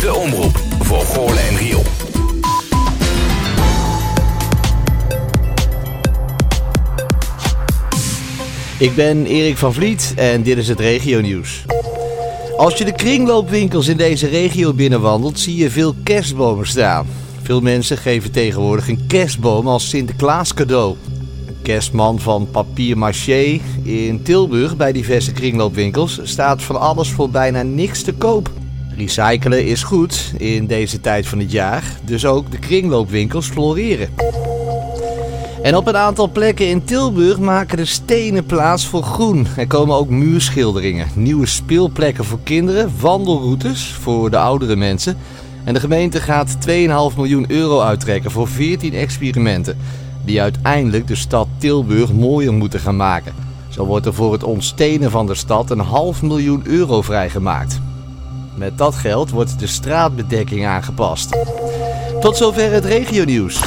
De omroep voor Goorlen en Riool. Ik ben Erik van Vliet en dit is het regionieuws. Als je de kringloopwinkels in deze regio binnenwandelt, zie je veel kerstbomen staan. Veel mensen geven tegenwoordig een kerstboom als Sinterklaas cadeau. Een kerstman van papier maché in Tilburg bij diverse kringloopwinkels staat van alles voor bijna niks te koop. Recyclen is goed in deze tijd van het jaar, dus ook de kringloopwinkels floreren. En op een aantal plekken in Tilburg maken de stenen plaats voor groen. Er komen ook muurschilderingen, nieuwe speelplekken voor kinderen, wandelroutes voor de oudere mensen. En de gemeente gaat 2,5 miljoen euro uittrekken voor 14 experimenten. Die uiteindelijk de stad Tilburg mooier moeten gaan maken. Zo wordt er voor het ontstenen van de stad een half miljoen euro vrijgemaakt. Met dat geld wordt de straatbedekking aangepast. Tot zover het regionieuws.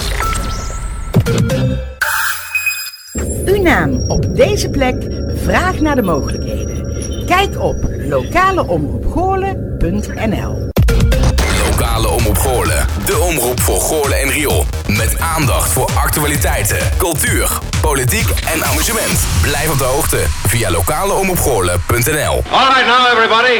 Uw naam op deze plek, vraag naar de mogelijkheden. Kijk op lokaleomroepgoorlen.nl Lokale Omroep Goorlen. De omroep voor Goorlen en Riool. Met aandacht voor actualiteiten, cultuur, politiek en amusement. Blijf op de hoogte via lokaleomroepgoorlen.nl All right, now, everybody.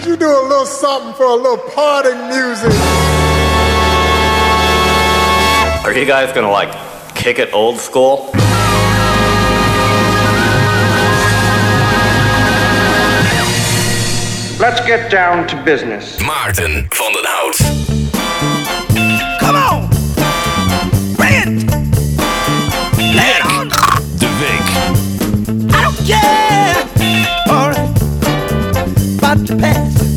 Would you do a little something for a little parting music? Are you guys gonna like kick it old school? Let's get down to business. Maarten van den Hout. About to pass.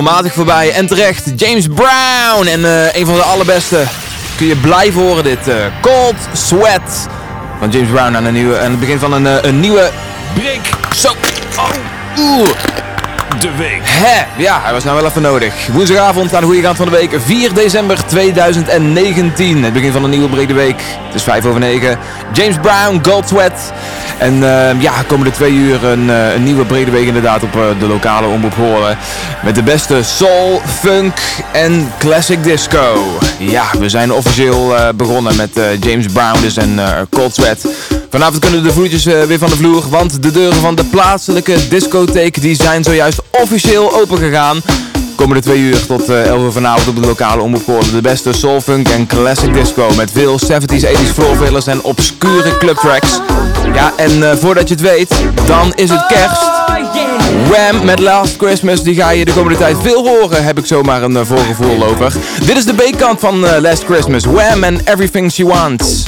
Regelmatig voorbij. En terecht, James Brown. En uh, een van de allerbeste kun je blijven horen dit. Uh, Cold Sweat van James Brown aan, een nieuwe, aan het begin van een, uh, een nieuwe break. Zo. Oh. Oeh. De week. Hè, ja, hij was nou wel even nodig. Woensdagavond aan de goede kant van de week, 4 december 2019. Het begin van een nieuwe brede week. Het is 5 over 9. James Brown, Gold Sweat. En uh, ja, komende twee uur een, uh, een, nieuwe brede week inderdaad op uh, de lokale omroep horen. Met de beste soul, funk en classic disco. Ja, we zijn officieel begonnen met James Brown dus en Cold Sweat. Vanavond kunnen de voetjes weer van de vloer, want de deuren van de plaatselijke discotheek die zijn zojuist officieel open gegaan. Komende twee uur tot uh, 11 uur vanavond op de lokale omroep De beste soul, funk en classic disco met veel 70s, 80s floorfillers en obscure clubtracks. Ja, en uh, voordat je het weet, dan is het kerst. Wham met Last Christmas, die ga je de komende tijd veel horen, heb ik zomaar een uh, voorgevoel over. Dit is de B-kant van uh, Last Christmas. Wham and Everything She Wants.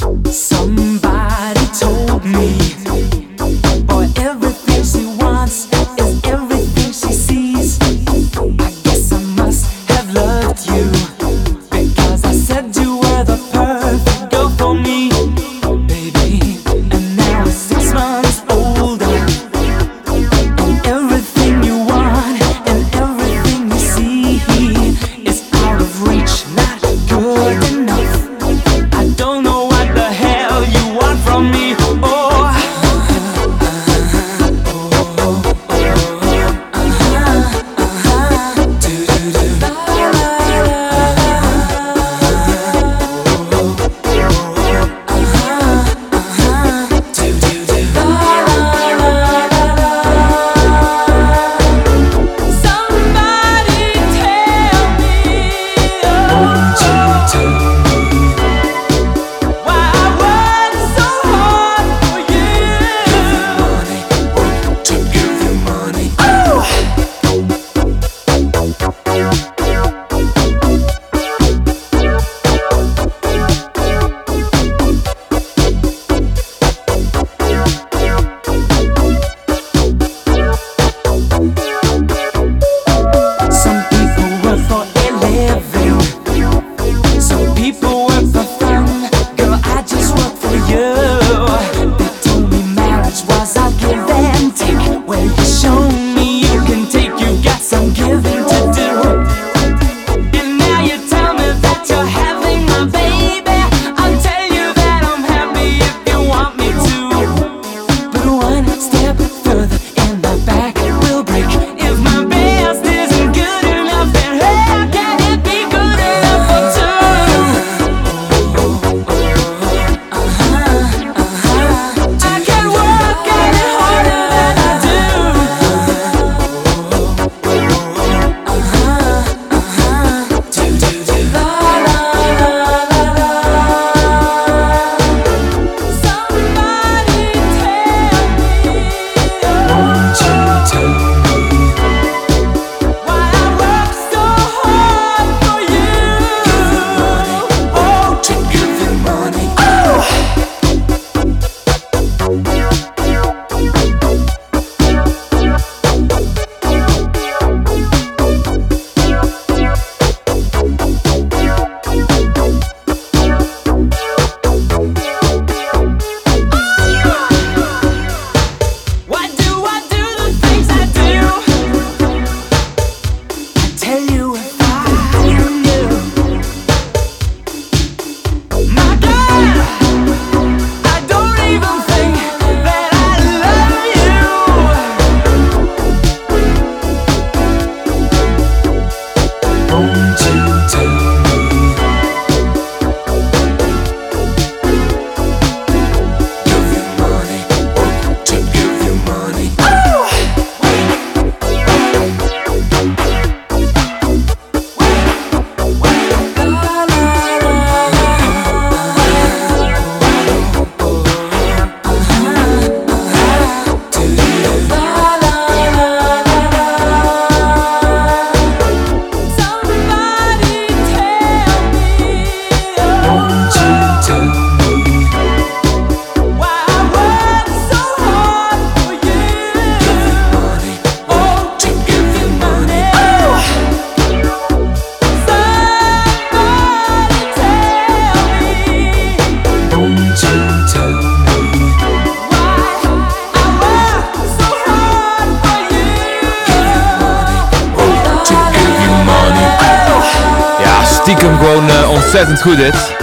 Goed dit.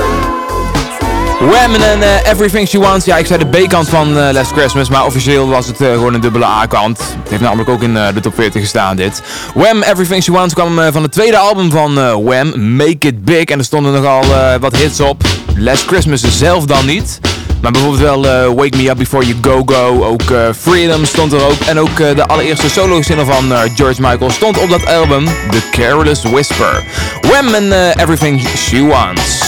Wham en eh, Everything She Wants. Ja, ik zei de B-kant van eh, Last Christmas, maar officieel was het eh, gewoon een dubbele A-kant. Het heeft namelijk ook in de top 40 gestaan dit. Wham, Everything She Wants kwam van het tweede album van Wham, Make It Big. En er stonden nogal wat hits op. Last Christmas zelf dan niet. Maar bijvoorbeeld wel Wake Me Up Before You Go Go. Ook Freedom stond er ook. En ook de allereerste solo-single van eh, George Michael stond op dat album. The Careless Whisper. En eh, Everything She Wants.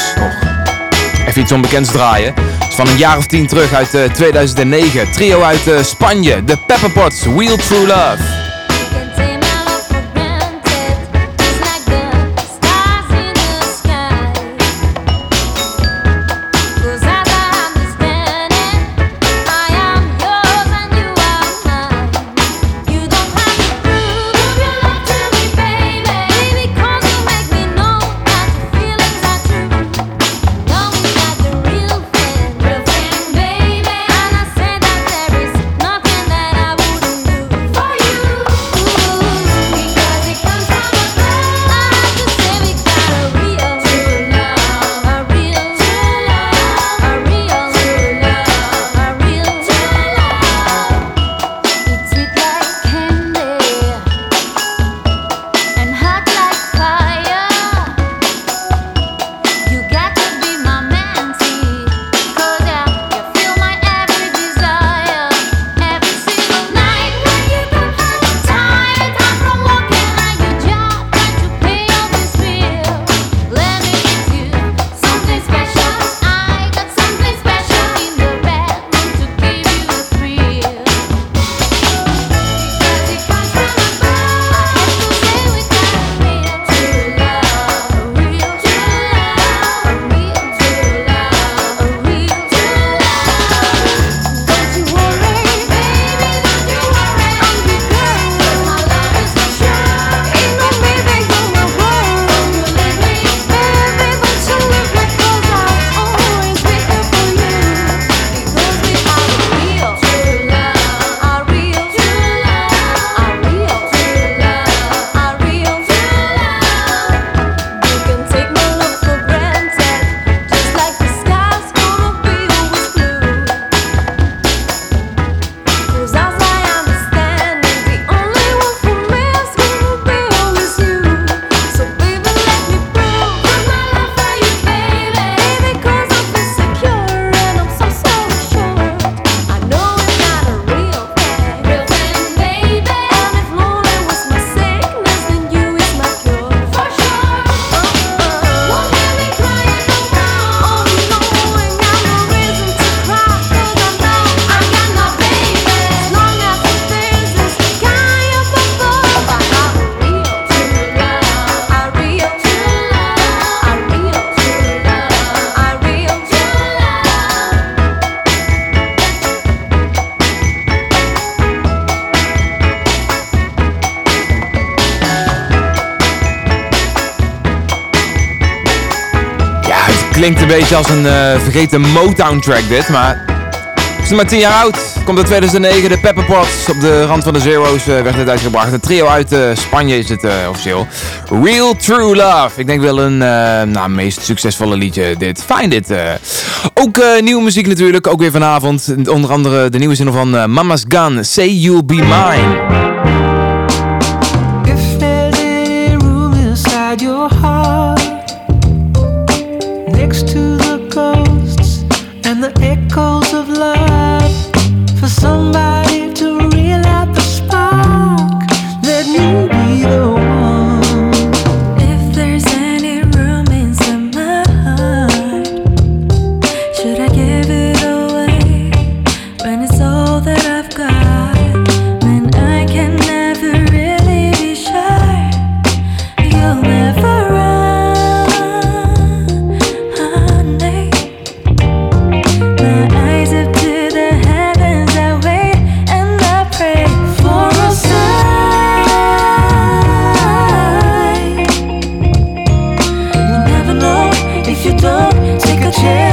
Even iets onbekends draaien. Van een jaar of tien terug uit eh, 2009. Trio uit eh, Spanje. De Pepperpots. Wheel True Love. Klinkt een beetje als een eh, vergeten Motown track dit, maar... Het is maar 10 jaar oud. Komt in 2009, de Pepperpots. Op de rand van de Zero's eh, werd dit uitgebracht. Een trio uit eh, Spanje is het officieel. Real True Love. Ik denk wel een nou, meest succesvolle liedje dit. Fijn dit. Ook nieuwe muziek natuurlijk, ook weer vanavond. Onder andere de nieuwe zin van Mama's Gun, Say You'll Be Mine. take a chance.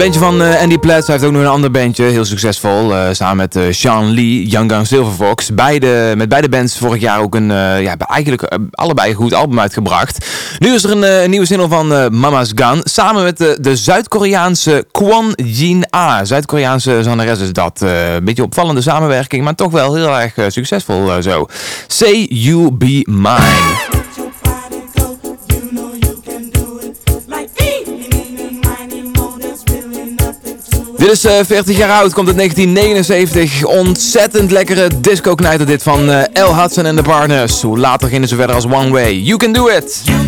Bandje van eh, Andy Platts. Hij heeft ook nog een ander bandje, heel succesvol. eh, samen met eh, Sean Lee, Young Gun Silver Fox. Beide, met beide bands vorig jaar ook een, eh, ja, eigenlijk allebei een goed album uitgebracht. Nu is er een, nieuwe single van Mama's Gun. Samen met de, de Zuid-Koreaanse Kwon Jin A. Zuid-Koreaanse zangeres is dat. een beetje opvallende samenwerking, maar toch wel heel erg succesvol zo. Say You Be Mine. Dit is eh, 40 jaar oud, komt uit 1979. Ontzettend lekkere disco-knijter dit van eh, L. Hudson en de Partners. Later gingen ze verder als One Way. You can do it!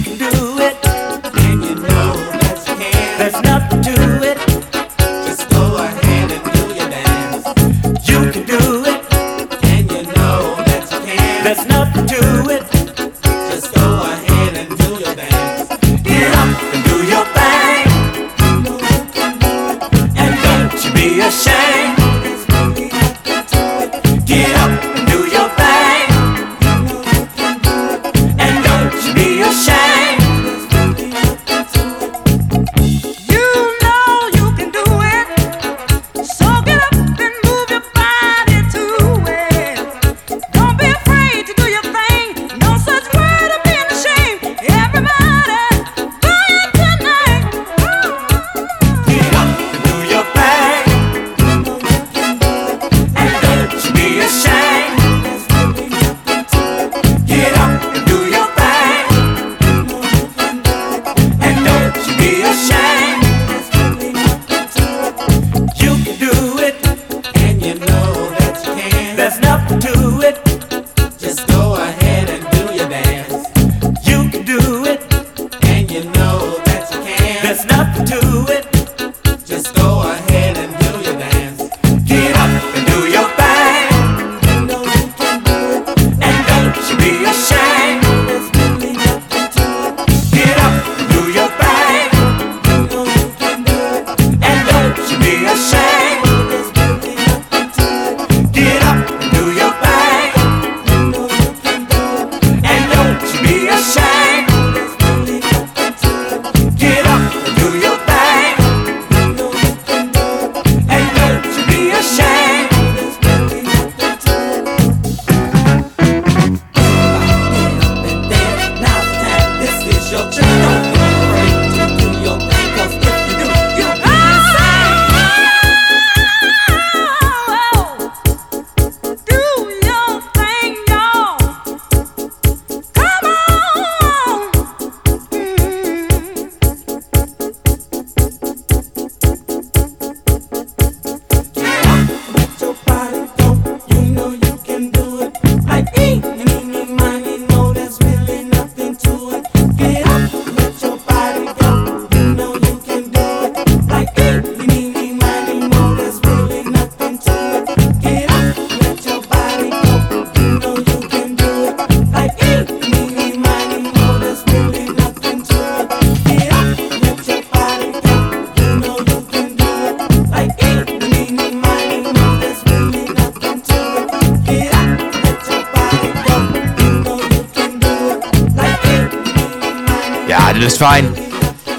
Fijn.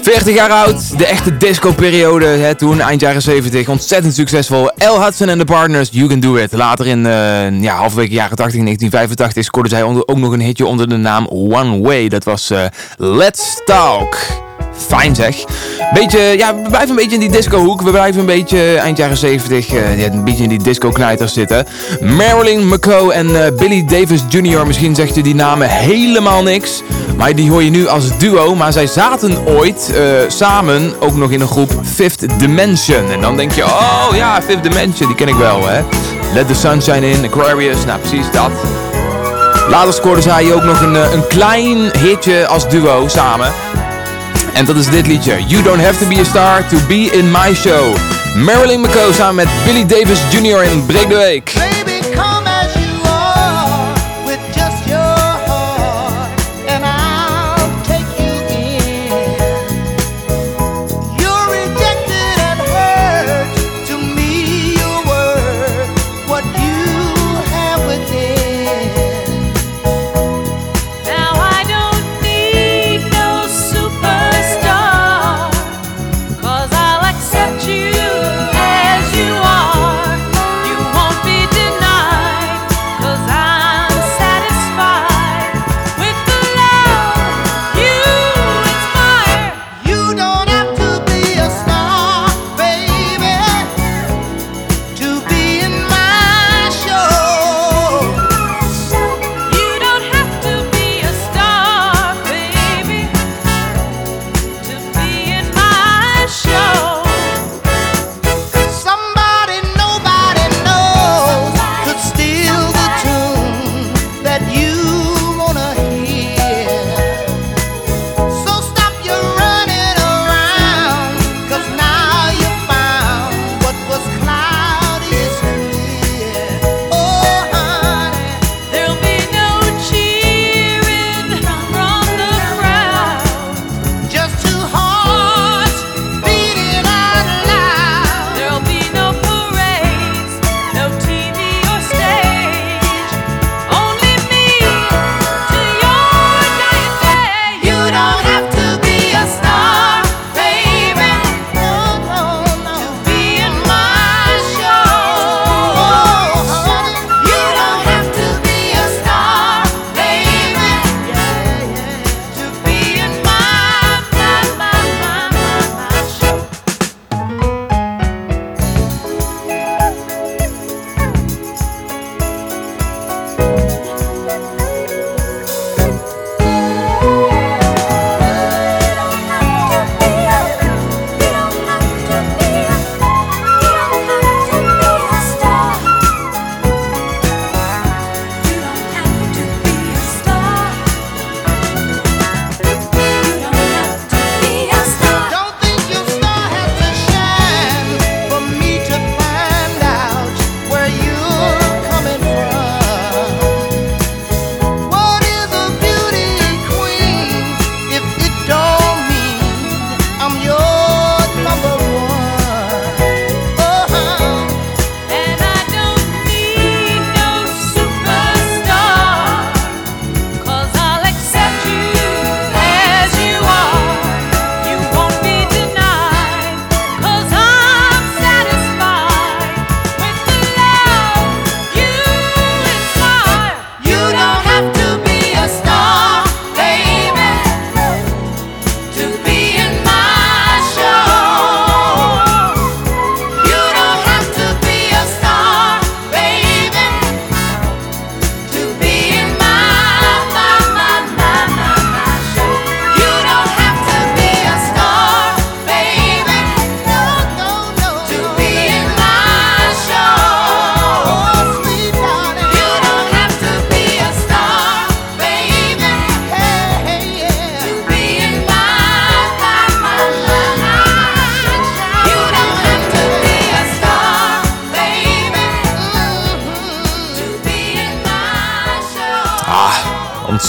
40 jaar oud, de echte disco-periode toen, eind jaren 70. Ontzettend succesvol. L. Hudson en de Partners, You Can Do It. Later in uh, ja, halverwege jaren 80, 1985, scoorde zij ook nog een hitje onder de naam One Way. Dat was uh, Let's Talk. Fijn zeg. Beetje, ja, we blijven een beetje in die disco-hoek. We blijven een beetje eind jaren 70, uh, ja, een beetje in die disco-knijters zitten. Marilyn McCoe en Billy Davis Jr. Misschien zegt je die namen helemaal niks. Maar die hoor je nu als duo. Maar zij zaten ooit uh, samen ook nog in een groep Fifth Dimension. En dan denk je, oh ja, Fifth Dimension, die ken ik wel hè. Let the Sunshine in, Aquarius, nou precies dat. Later scoorden zij ook nog een, een klein hitje als duo samen. En dat is dit liedje. You don't have to be a star to be in my show. Marilyn McCoe samen met Billy Davis Jr. in Breek de Week.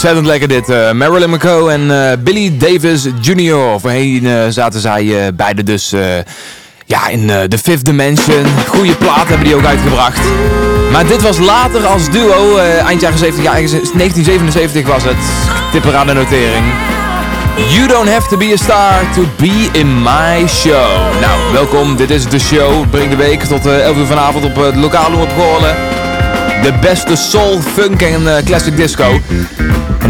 Ontzettend lekker dit. eh, Marilyn McCoe en eh, Billy Davis Jr. Voorheen eh, zaten zij beide dus ja, in The Fifth Dimension. Goeie plaat hebben die ook uitgebracht. Maar dit was later als duo, eind jaren 70, ja, ergens 1977 was het. Ik tip er aan de notering. You don't have to be a star to be in my show. Nou, welkom. Dit is de show. Breng de week tot eh 11 uur vanavond op het lokale op Goorlen. De beste soul, funk en classic disco.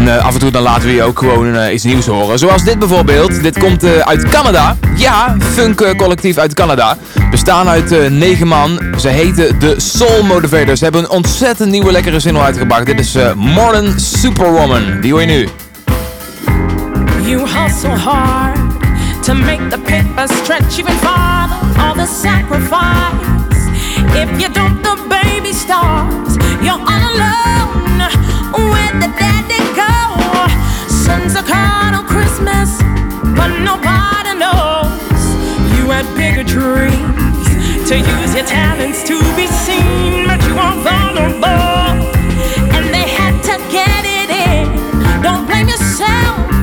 Eh, af en toe dan laten we je ook gewoon eh, iets nieuws horen. Zoals dit bijvoorbeeld. Dit komt eh, uit Canada. Ja, funk collectief uit Canada. Bestaan uit negen man. Ze heten de Soul Motivators. Ze hebben een ontzettend nieuwe lekkere single uitgebracht. Dit is Modern Superwoman. Die hoor je nu. You hustle hard to make the paper stretch even farther. All the sacrifice. If you dump the baby stars, you're all alone. Where'd the daddy Sons are caught Christmas, but nobody knows. You had bigger dreams to use your talents to be seen, but you are vulnerable. And they had to get it in. Don't blame yourself.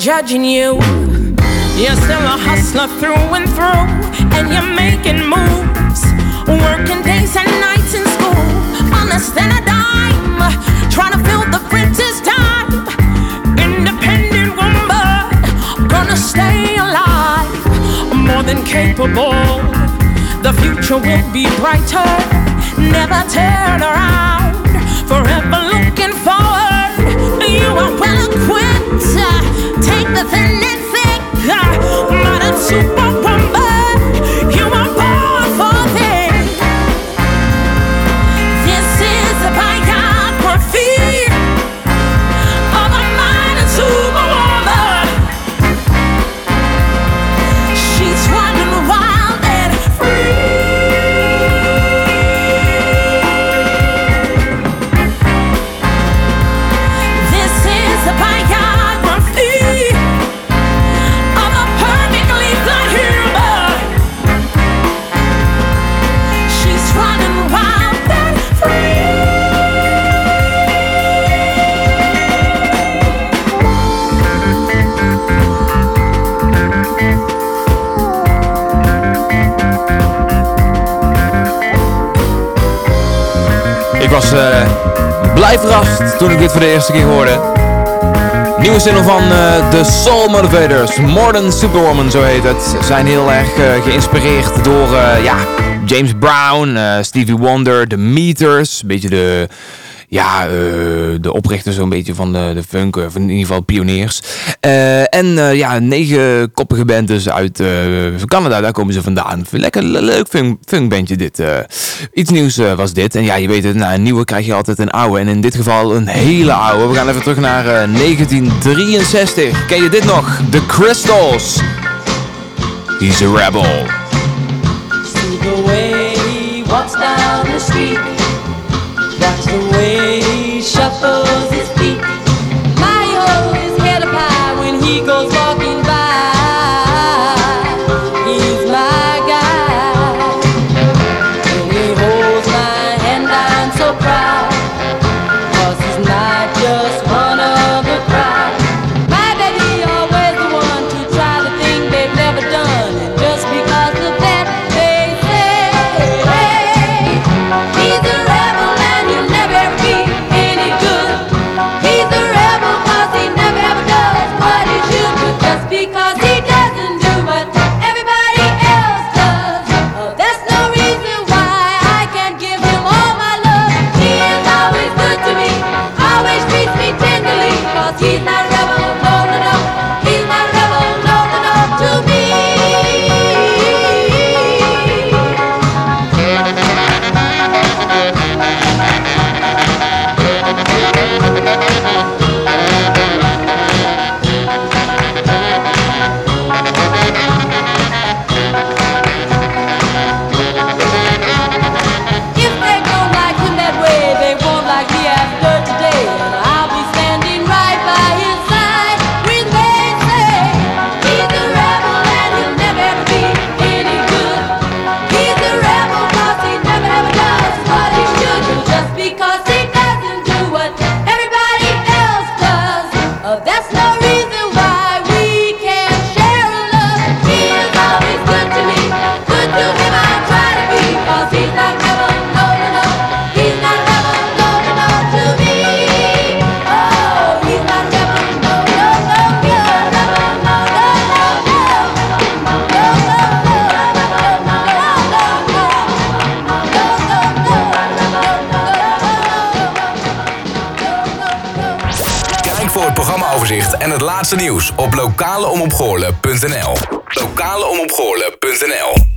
judging you. You're still a hustler through and through, and you're making moves, working days and nights in school honest than a dime, trying to fill the princess time. Independent woman, gonna stay alive, more than capable. The future will be brighter, never turn around, forever super Ik was eh, blij verrast toen ik dit voor de eerste keer hoorde. Nieuwe single van eh, The Soul Motivators, Modern Superwoman zo heet het. Zijn heel erg eh, geïnspireerd door ja, James Brown, Stevie Wonder, The Meters. Een beetje de ja, eh, de oprichter zo'n beetje van de, de funk, of in ieder geval pioniers. Eh, en eh, ja, negen koppige band dus uit Canada, daar komen ze vandaan. Lekker leuk funk, funkbandje dit. iets nieuws was dit. En ja, je weet het, na een nieuwe krijg je altijd een oude. En in dit geval een hele oude. We gaan even terug naar 1963. Ken je dit nog? The Crystals. He's a rebel. See the way he walks down the street. That's the way he shuffles his nieuws op lokaleomopgoorlen.nl. Lokaleomopgoorlen.nl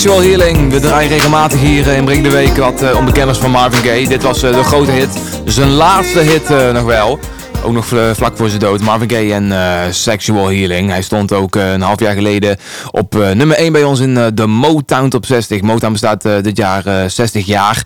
Sexual Healing. We draaien regelmatig hier eh, in Brink de Week wat eh, onbekenders van Marvin Gaye. Dit was eh, de grote hit. Zijn laatste hit nog wel. Ook nog vlak voor zijn dood. Marvin Gaye en Sexual Healing. Hij stond ook een half jaar geleden op nummer 1 bij ons in de Motown Top 60. Motown bestaat dit jaar eh, 60 jaar.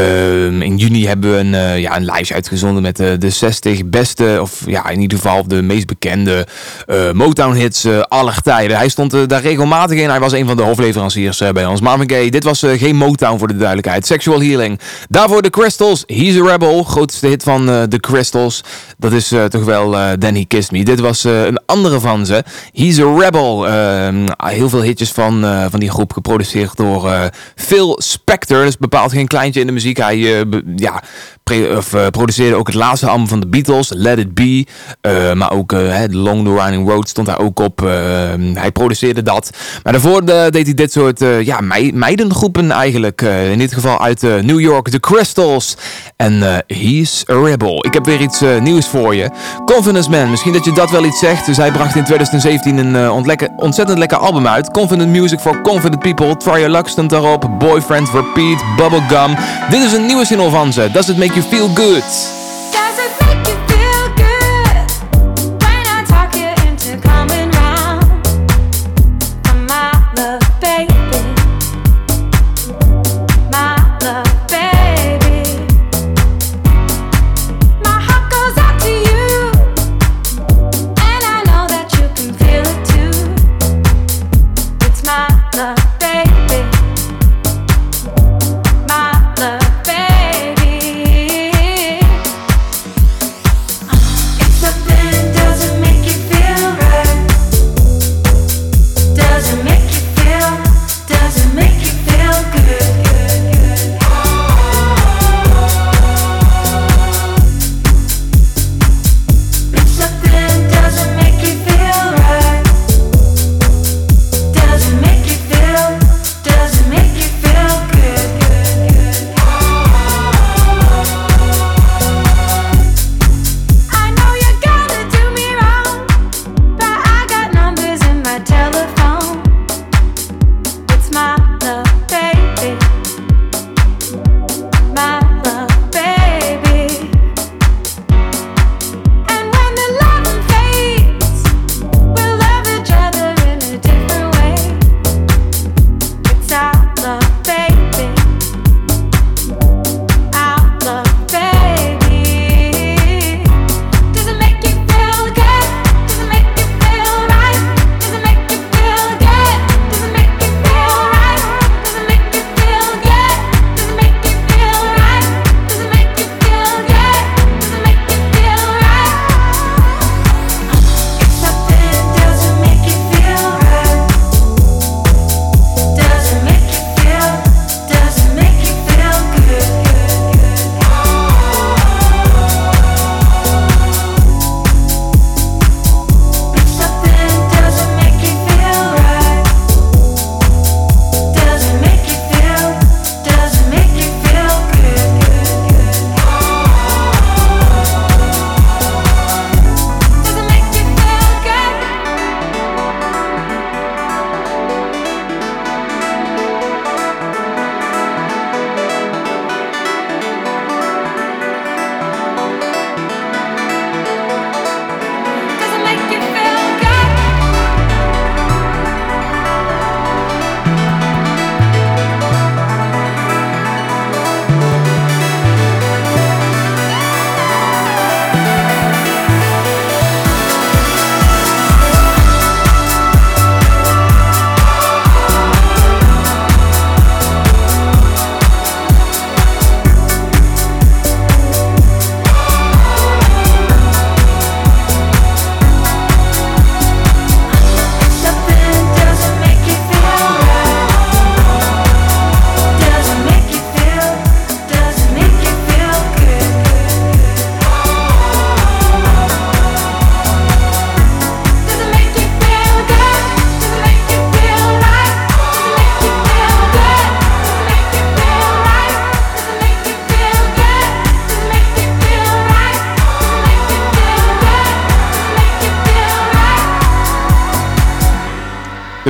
Ehm, in juni hebben we een, eh, ja, een uitgezonden met eh, de 60 beste, of ja, in ieder geval de meest bekende eh, Motown hits eh, aller tijden. Hij stond daar regelmatig in. Hij was een van de hoofdleveranciers bij ons. Marvin Gaye, dit was geen Motown voor de duidelijkheid. Sexual Healing. Daarvoor de Crystals. He's a Rebel. Grootste hit van de Crystals. Dat is toch wel Then He Kissed Me. Dit was een andere van ze. He's a Rebel. Ehm, heel veel hitjes van, van die groep geproduceerd door Phil Spector. Dus bepaald geen kleintje in de muziek. Hij eh, ja, of, eh, produceerde ook het laatste album van de Beatles, Let It Be. Eh, maar ook The Long The Running Road stond daar ook op. Hij produceerde dat. Maar daarvoor deed hij dit soort ja, mei- meidengroepen eigenlijk. In dit geval uit New York, The Crystals. En He's a Rebel. Ik heb weer iets nieuws voor je. Confidence Man, misschien dat je dat wel iets zegt. Dus bracht in 2017 een ontzettend lekker album uit. Confident Music for Confident People. Try Your Luck stond daarop. Boyfriend, Repeat, Bubblegum. Dit is een nieuwe single van ze. Does it make you feel good?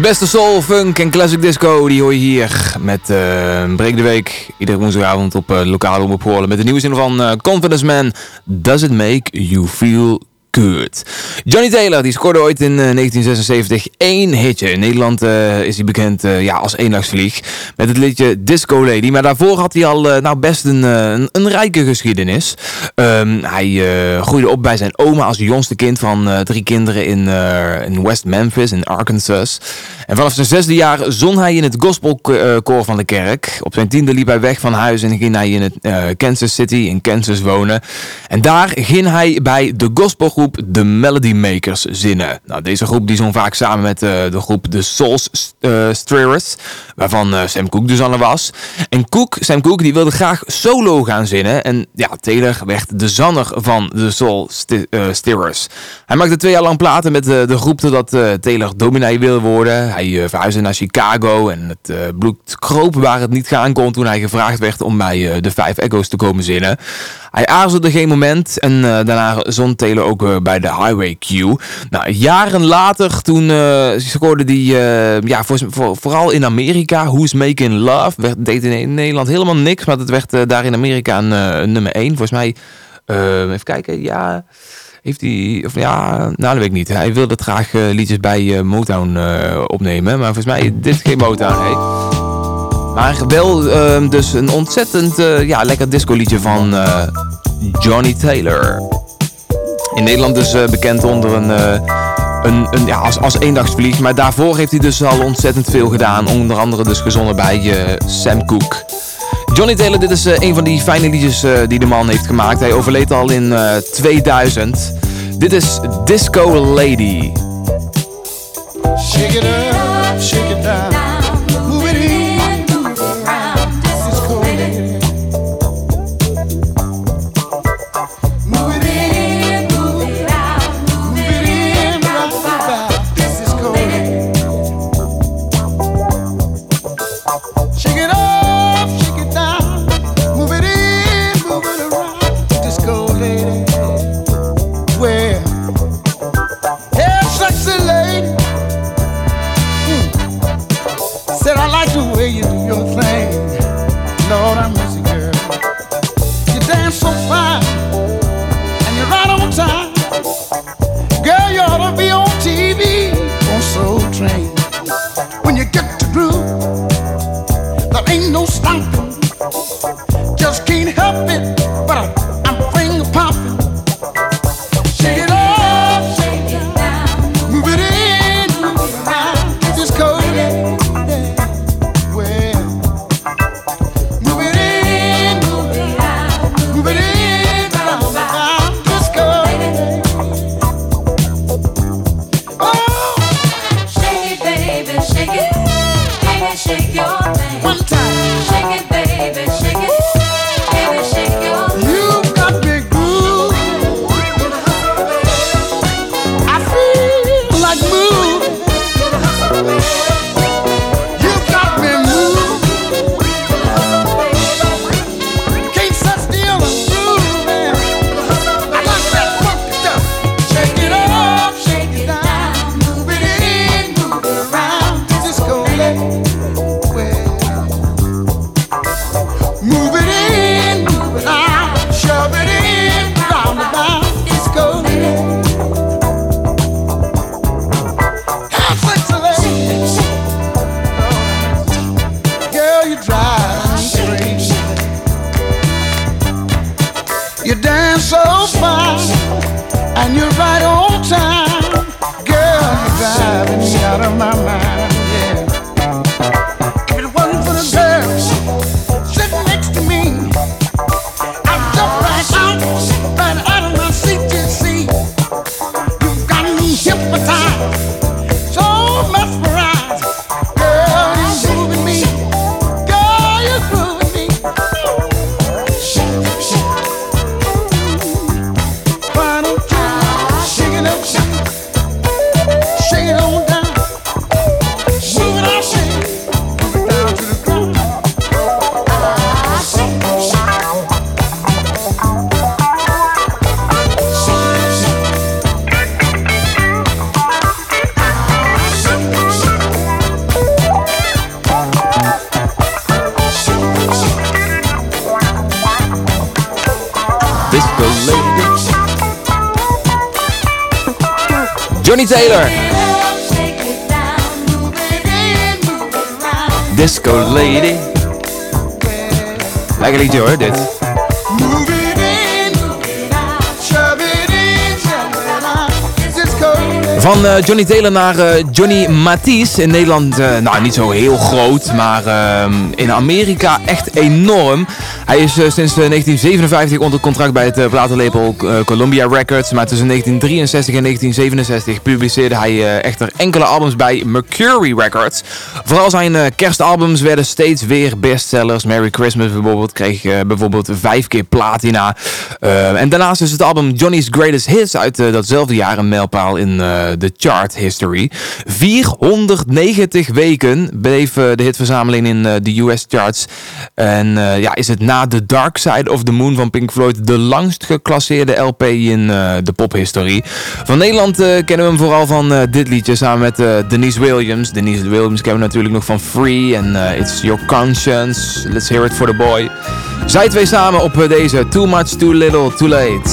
De beste soul, funk en classic disco, die hoor je hier met uh, Break de Week. Iedere woensdagavond op uh, lokale omroep met de nieuwe zin van uh, Confidence Man. Does it make you feel Johnny Taylor, die scoorde ooit in 1976 één hitje. In Nederland is hij bekend ja, als eendagsvlieg met het liedje Disco Lady. Maar daarvoor had hij al nou, best een, een, rijke geschiedenis. Um, hij groeide op bij zijn oma als jongste kind van drie kinderen in, in West Memphis in Arkansas. En vanaf zijn zesde jaar zon hij in het gospelkoor van de kerk. Op zijn tiende liep hij weg van huis en ging hij in het uh, Kansas City in Kansas wonen. En daar ging hij bij de gospelgroep The Melody Makers zinnen. Nou, deze groep die zong vaak samen met uh, de groep The Soul uh, Stirrers, waarvan Sam Cooke dus al was. En Cooke, Sam Cooke die wilde graag solo gaan zinnen. En ja, Taylor werd de zanger van de Soul sti Stirrers. Hij maakte twee jaar lang platen met de groep totdat Taylor dominee wil worden. Hij verhuisde naar Chicago en het bloed kroop waar het niet gaan kon toen hij gevraagd werd om bij de Five Echoes te komen zinnen. Hij aarzelde geen moment en daarna zon Taylor ook bij de Highway Q. Nou, jaren later toen scoorde hij, ja, voor, voor, vooral in Amerika, Who's Making Love, werd, deed in Nederland helemaal niks, maar het werd daar in Amerika een, nummer 1. Volgens mij, even kijken, ja... Heeft hij, of ja, nou dat weet ik niet. Hij wilde graag uh, liedjes bij uh, Motown uh, opnemen, maar volgens mij dit is geen Motown, nee. Maar wel uh, dus een ontzettend ja, lekker disco liedje van Johnny Taylor. In Nederland dus bekend onder een, een, een, ja, als, als eendagsvlieg, maar daarvoor heeft hij dus al ontzettend veel gedaan. Onder andere dus gezongen bij Sam Cooke. Johnny Taylor, dit is uh, een van die fijne liedjes uh, die de man heeft gemaakt. Hij overleed al in uh, 2000. Dit is Disco Lady. Shake it up, shake it down. Thank Taylor. Disco Lady. Lekker liedje hoor, dit. Van eh, Johnny Taylor naar eh, Johnny Matisse. In Nederland, eh, nou niet zo heel groot, maar ehm, in Amerika echt enorm. Hij is sinds 1957 onder contract bij het platenlabel Columbia Records. Maar tussen 1963 en 1967 publiceerde hij echter enkele albums bij Mercury Records. Vooral zijn kerstalbums werden steeds weer bestsellers. Merry Christmas bijvoorbeeld kreeg bijvoorbeeld vijf keer platina. en daarnaast is het album Johnny's Greatest Hits uit datzelfde jaar een mijlpaal in de chart history. 490 weken bleef de hitverzameling in de US charts. En ja, is het na The Dark Side of the Moon van Pink Floyd de langst geclasseerde LP in de pophistorie. Van Nederland kennen we hem vooral van dit liedje samen met Denise Williams. Denise Williams kennen we natuurlijk nog van Free en It's Your Conscience. Let's hear it for the boy. Zij twee samen op deze Too Much, Too Little, Too Late.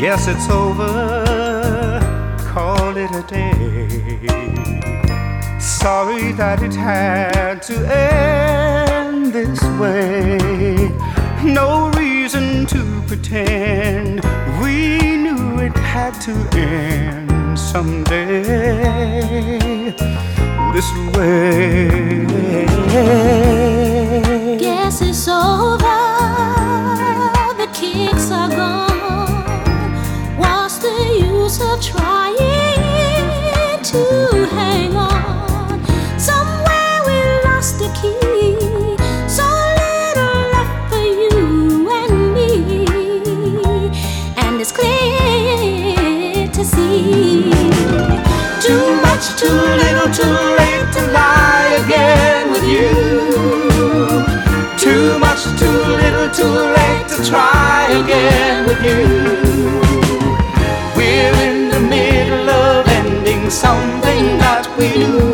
Yes, it's over. call it a day. Sorry that it had to end this way. No reason to pretend we knew it had to end someday. This way. Guess it's over. The kicks are gone. What's the use of trying? We knew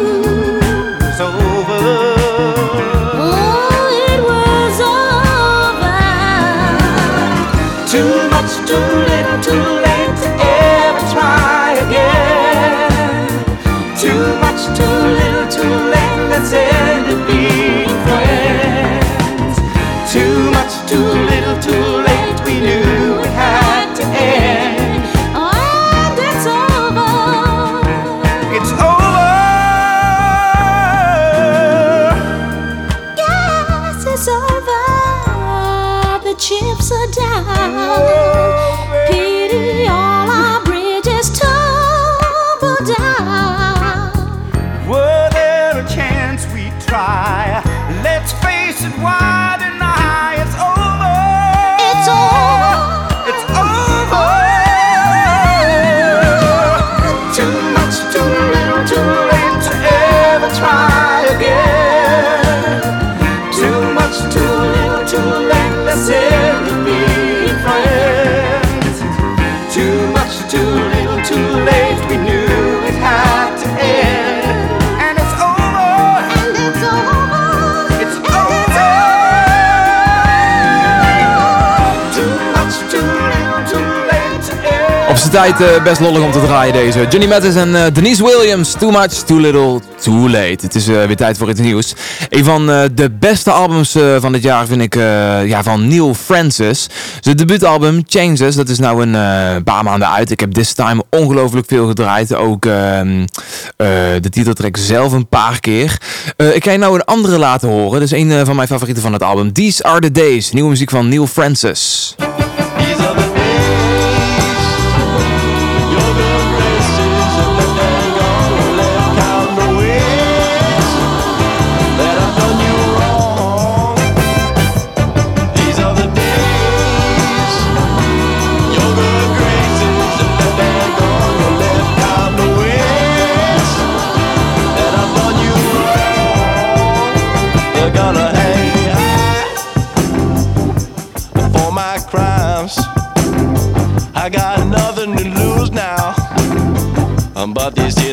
zijn tijd eh, best lollig om te draaien deze. Johnny Mathis en eh, Denise Williams. Too much, too little, too late. Het is eh, weer tijd voor iets nieuws. Een van de beste albums van dit jaar vind ik ja, van Neil Francis. Zijn debuutalbum Changes, dat is nou een paar maanden uit. Ik heb This Time ongelooflijk veel gedraaid. Ook ehm, eh, de titeltrack zelf een paar keer. Ik ga je nou een andere laten horen. Dat is een van mijn favorieten van het album. These Are The Days. Nieuwe muziek van Neil Francis.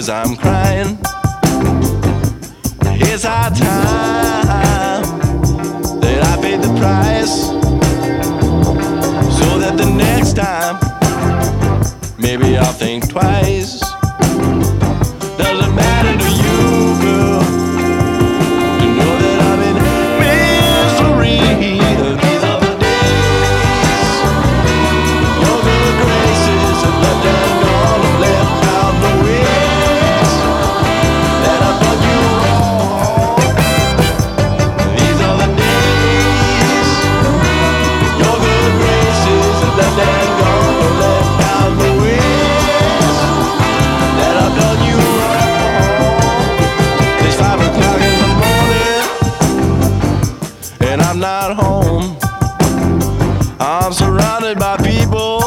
Tears I'm crying. It's our time that I paid the price, so that the next time, maybe I'll think twice. Surrounded by people,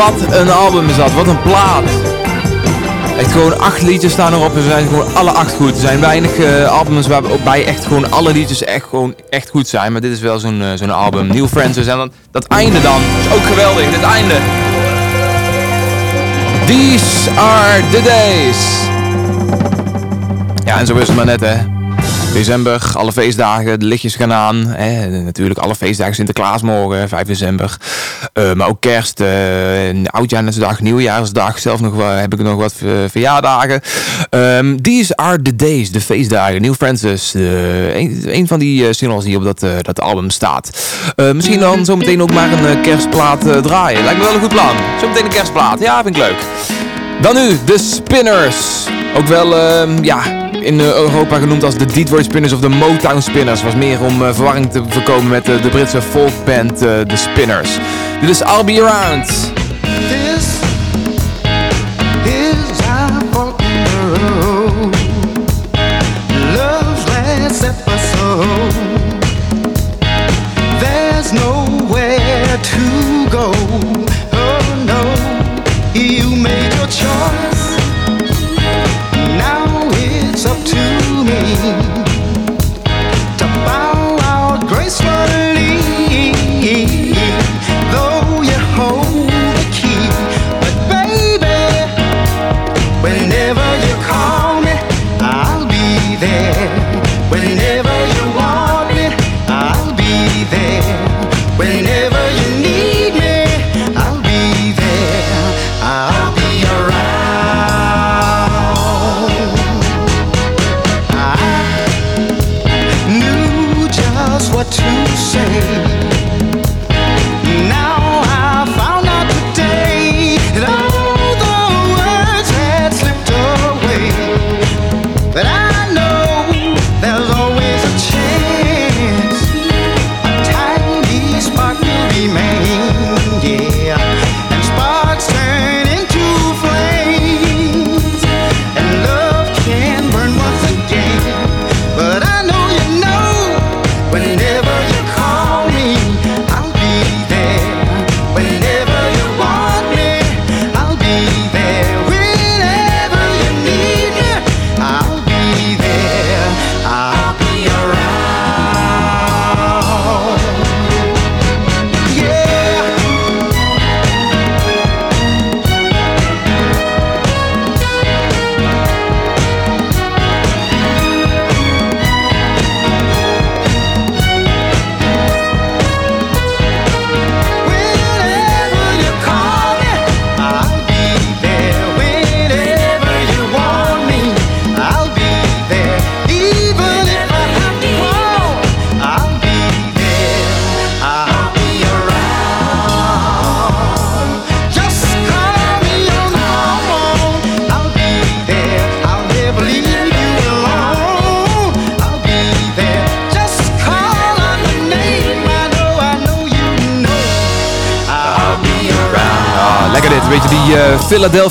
wat een album is dat, wat een plaat. Echt gewoon acht liedjes staan erop en zijn gewoon alle acht goed. Er zijn weinig eh, albums waarbij echt gewoon alle liedjes echt gewoon echt goed zijn. Maar dit is wel zo'n eh, zo'n album. Neil Francis en dan, dat einde dan, is ook geweldig, dit einde. These are the days. Ja, en zo is het maar net hè. December, alle feestdagen, de lichtjes gaan aan. Hè. Natuurlijk alle feestdagen, Sinterklaas morgen, 5 december. Eh, maar ook kerst, uh, oudjaarsdag, nieuwjaarsdag. Zelf nog, heb ik nog wat ver- verjaardagen. Ehm, these are the days, de feestdagen. Neil Francis, eh, een, een van die eh, singles die op dat, eh, dat album staat. Eh, misschien dan zometeen ook maar een eh, kerstplaat eh, draaien. Lijkt me wel een goed plan. Zometeen een kerstplaat, ja vind ik leuk. Dan nu, de Spinners. Ook wel, ehm, ja, in eh, Europa genoemd als de Detroit Spinners of de Motown Spinners. Was meer om eh, verwarring te voorkomen met eh, de Britse folkband The Spinners. Dit is I'll Be Around. There's nowhere to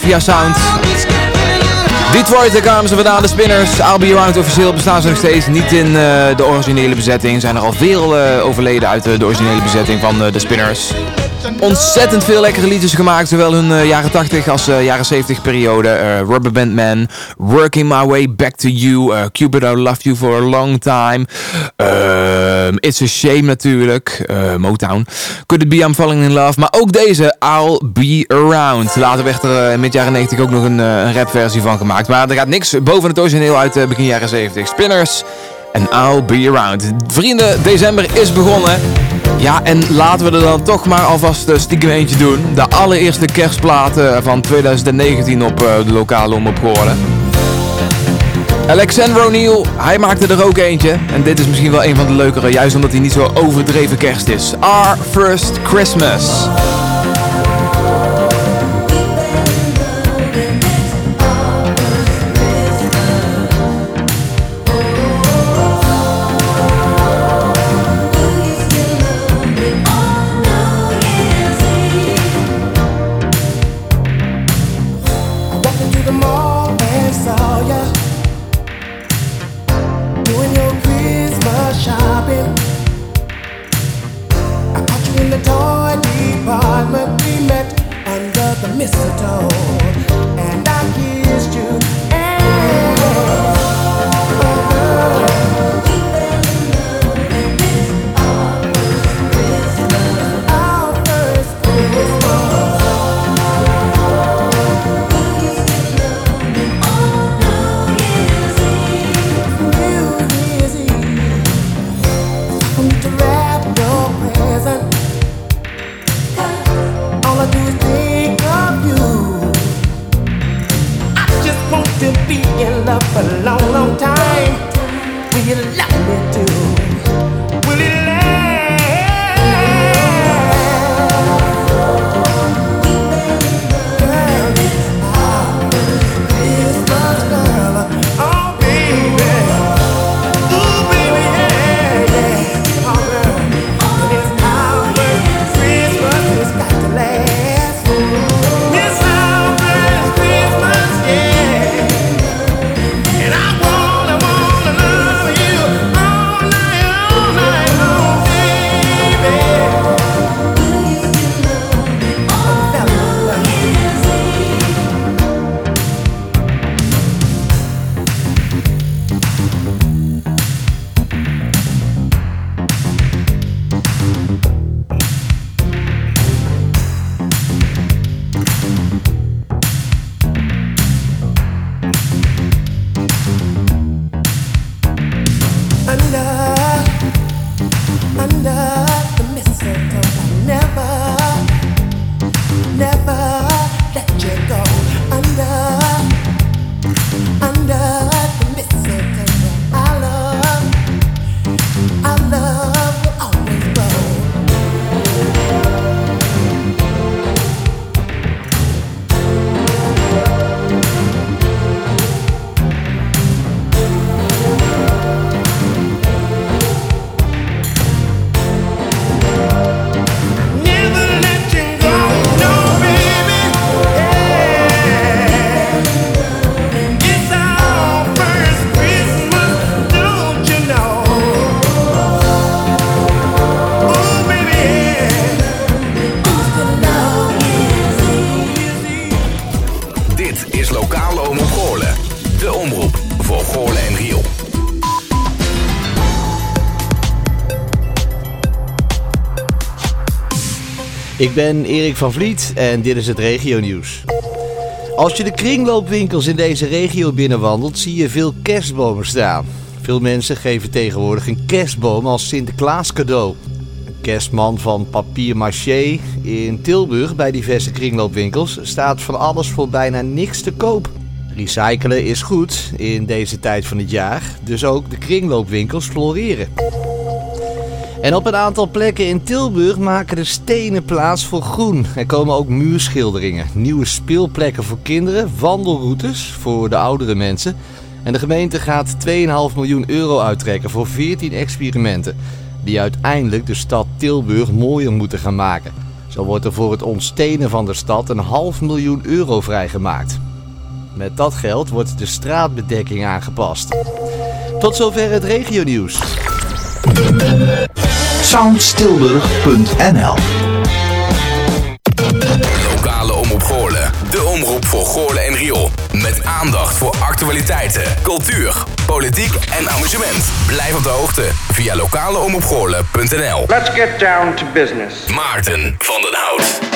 Philadelphia Sound. Detroit, kwamen ze vandaan, de Spinners. I'll Be Around officieel bestaan nog steeds. Niet in eh, de originele bezetting. Zijn er al veel eh, overleden uit eh, de originele bezetting van de Spinners. Ontzettend veel lekkere liedjes gemaakt, zowel hun jaren 80 als jaren 70 periode. Rubber Band Man, Working My Way Back to You, Cupid I Loved You for a Long Time. Ehm, It's a Shame natuurlijk, eh, Motown. Could It Be I'm Falling in Love, maar ook deze I'll Be Around. Later werd er uh, mid jaren 90 ook nog een, uh, een rapversie van gemaakt. Maar er gaat niks boven het origineel uit uh, begin jaren 70. Spinners en I'll Be Around. Vrienden, december is begonnen. Ja, en laten we er dan toch maar alvast stiekem eentje doen. De allereerste kerstplaten van 2019 op de lokale omroep Goorlen. Alexander O'Neill, hij maakte er ook eentje. En dit is misschien wel een van de leukere, juist omdat hij niet zo overdreven kerst is. Our First Christmas. Ben Erik van Vliet en dit is het regio nieuws. Als je de kringloopwinkels in deze regio binnenwandelt, zie je veel kerstbomen staan. Veel mensen geven tegenwoordig een kerstboom als Sinterklaas cadeau. Een kerstman van papier maché in Tilburg bij diverse kringloopwinkels staat van alles voor bijna niks te koop. Recyclen is goed in deze tijd van het jaar, dus ook de kringloopwinkels floreren. En op een aantal plekken in Tilburg maken de stenen plaats voor groen. Er komen ook muurschilderingen, nieuwe speelplekken voor kinderen, wandelroutes voor de oudere mensen. En de gemeente gaat 2,5 miljoen euro uittrekken voor 14 experimenten. Die uiteindelijk de stad Tilburg mooier moeten gaan maken. Zo wordt er voor het ontstenen van de stad een half miljoen euro vrijgemaakt. Met dat geld wordt de straatbedekking aangepast. Tot zover het regionieuws. Soundstilburg.nl Lokale Omroep Goorlen. De omroep voor Goorlen en Riool. Met aandacht voor actualiteiten, cultuur, politiek en amusement. Blijf op de hoogte via lokaleomroepgoorlen.nl Let's get down to business. Maarten van den Hout.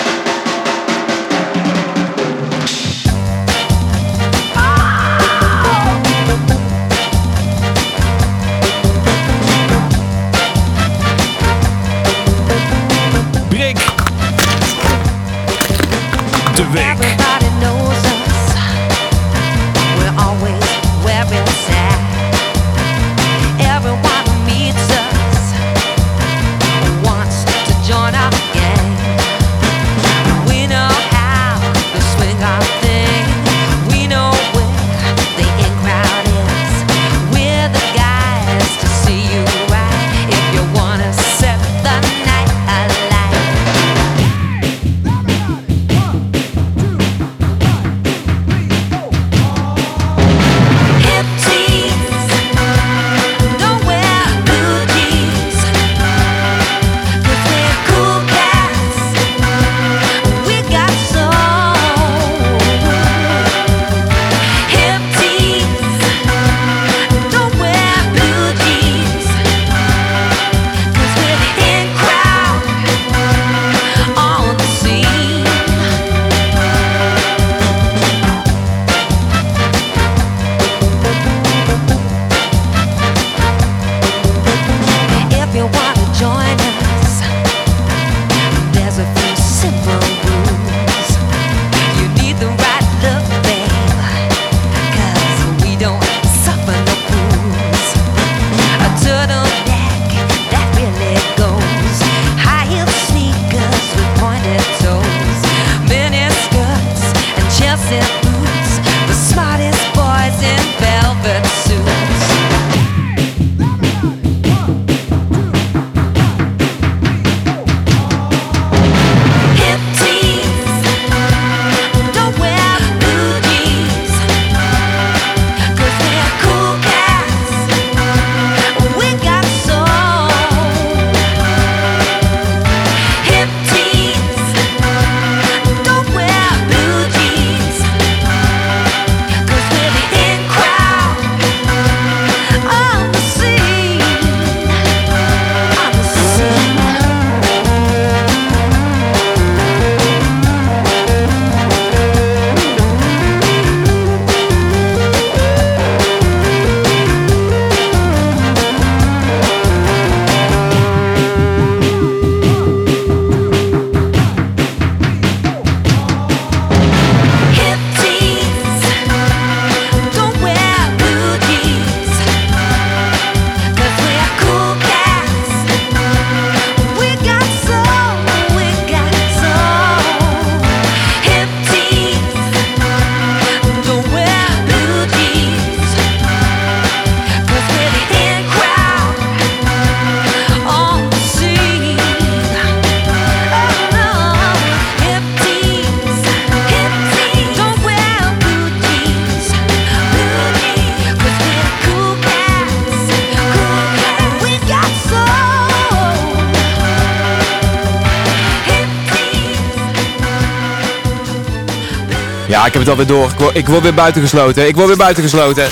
Alweer door. Ik word, ik word weer buitengesloten. Ik word weer buitengesloten.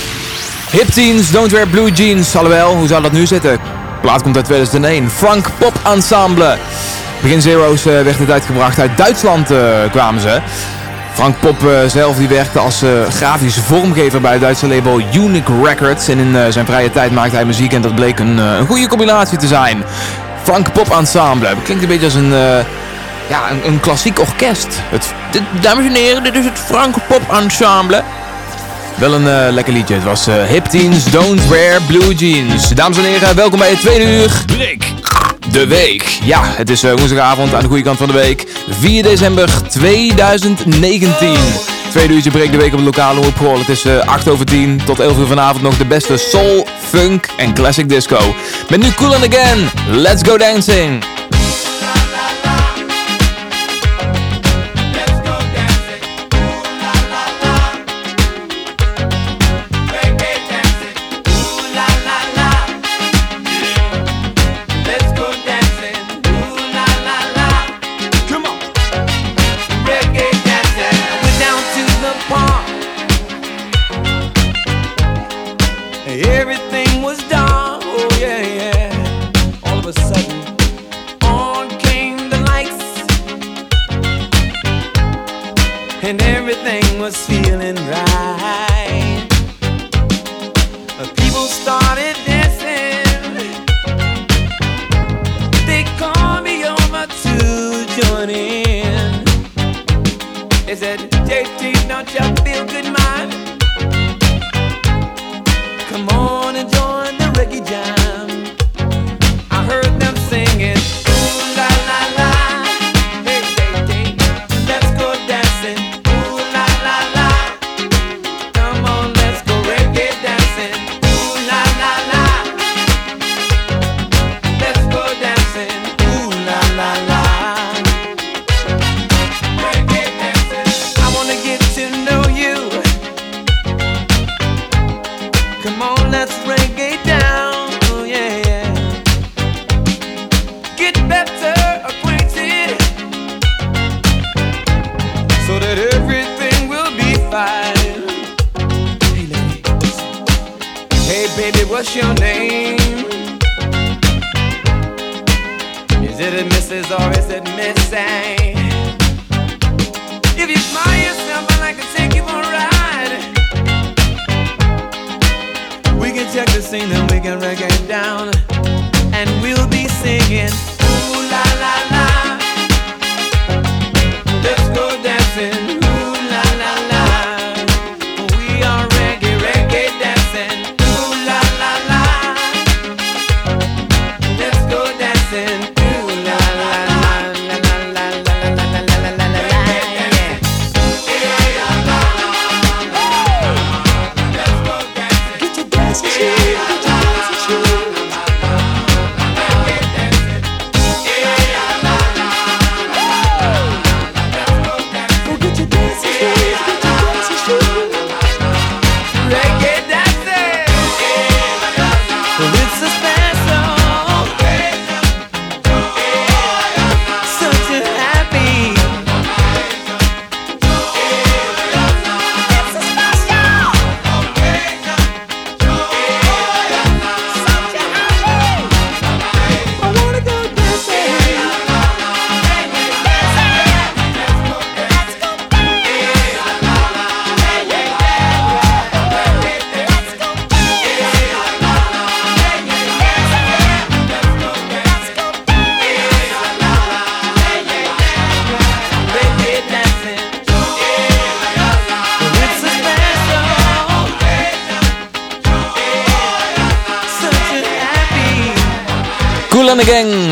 Hip teens, don't wear blue jeans. Alhoewel, hoe zou dat nu zitten? Plaat komt uit 2001. Frank Pop Ensemble. Begin Zero's eh, werd het uitgebracht. Uit Duitsland eh, kwamen ze. Frank Pop eh, zelf die werkte als grafische vormgever bij het Duitse label Unique Records. En in zijn vrije tijd maakte hij muziek en dat bleek een, een goede combinatie te zijn. Frank Pop Ensemble. Klinkt een beetje als een... ja, een, een klassiek orkest. Het, dames en heren, dit is het Frank Pop Ensemble. Wel een eh, lekker liedje. Het was eh, Hip Teens Don't Wear Blue Jeans. Dames en heren, welkom bij het tweede uur. Break. De week. Ja, het is eh, woensdagavond aan de goede kant van de week. 4 december 2019. Tweede uurtje break de week op de lokale omroep Het is eh 8 over 10. Tot 11 uur vanavond nog de beste soul, funk en classic disco. Met nu Cool and Again. Let's go dancing.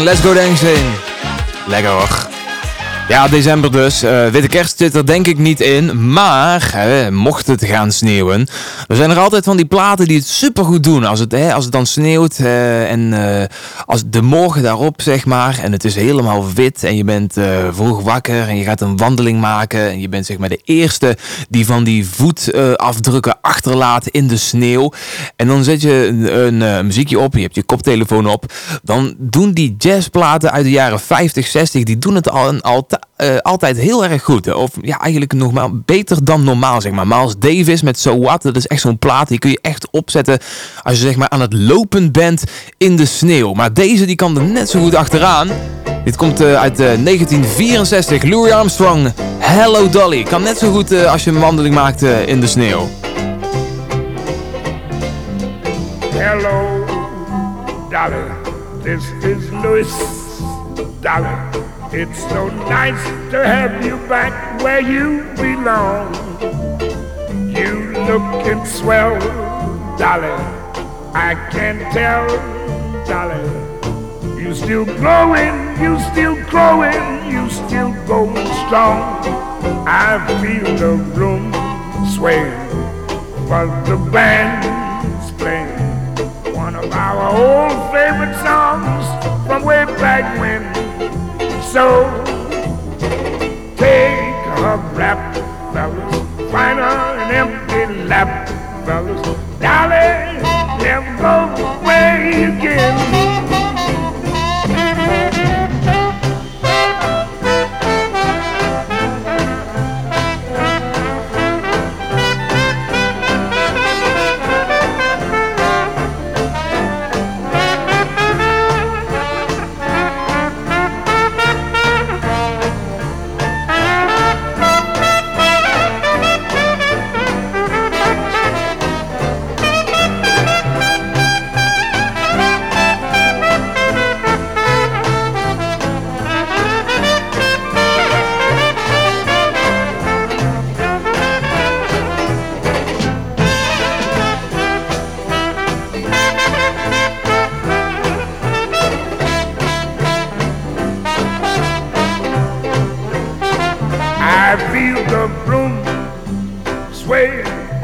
Let's go dancing. Lekker hoor. Ja, december dus. Eh, witte kerst zit er denk ik niet in. Maar, hè, mocht het gaan sneeuwen. Er zijn er altijd van die platen die het supergoed doen. Als het, hè, als het dan sneeuwt eh, en eh, als de morgen daarop, zeg maar. En het is helemaal wit en je bent eh, vroeg wakker en je gaat een wandeling maken. En je bent zeg maar de eerste die van die voetafdrukken achterlaat in de sneeuw. En dan zet je een, muziekje op, je hebt je koptelefoon op. Dan doen die jazzplaten uit de jaren 50, 60, die doen het al, alta- eh, altijd heel erg goed. Of ja, eigenlijk nog maar beter dan normaal, zeg maar. Miles Davis met So What, dat is echt zo'n plaat, die kun je echt opzetten als je zeg maar aan het lopen bent in de sneeuw. Maar deze, die kan er net zo goed achteraan. Dit komt eh, uit eh, 1964, Louis Armstrong, Hello Dolly. Kan net zo goed eh, als je een wandeling maakt eh, in de sneeuw. Hello, Dolly. This is Louis. Dolly, it's so nice to have you back where you belong. You looking swell, Dolly. I can tell, Dolly. You still growing, you still growing, you still going strong. I feel the room sway, but the band's playing one of our old favorite songs from way back when. So take a rap, fellas, find an empty lap, fellas. Dolly, never go away again.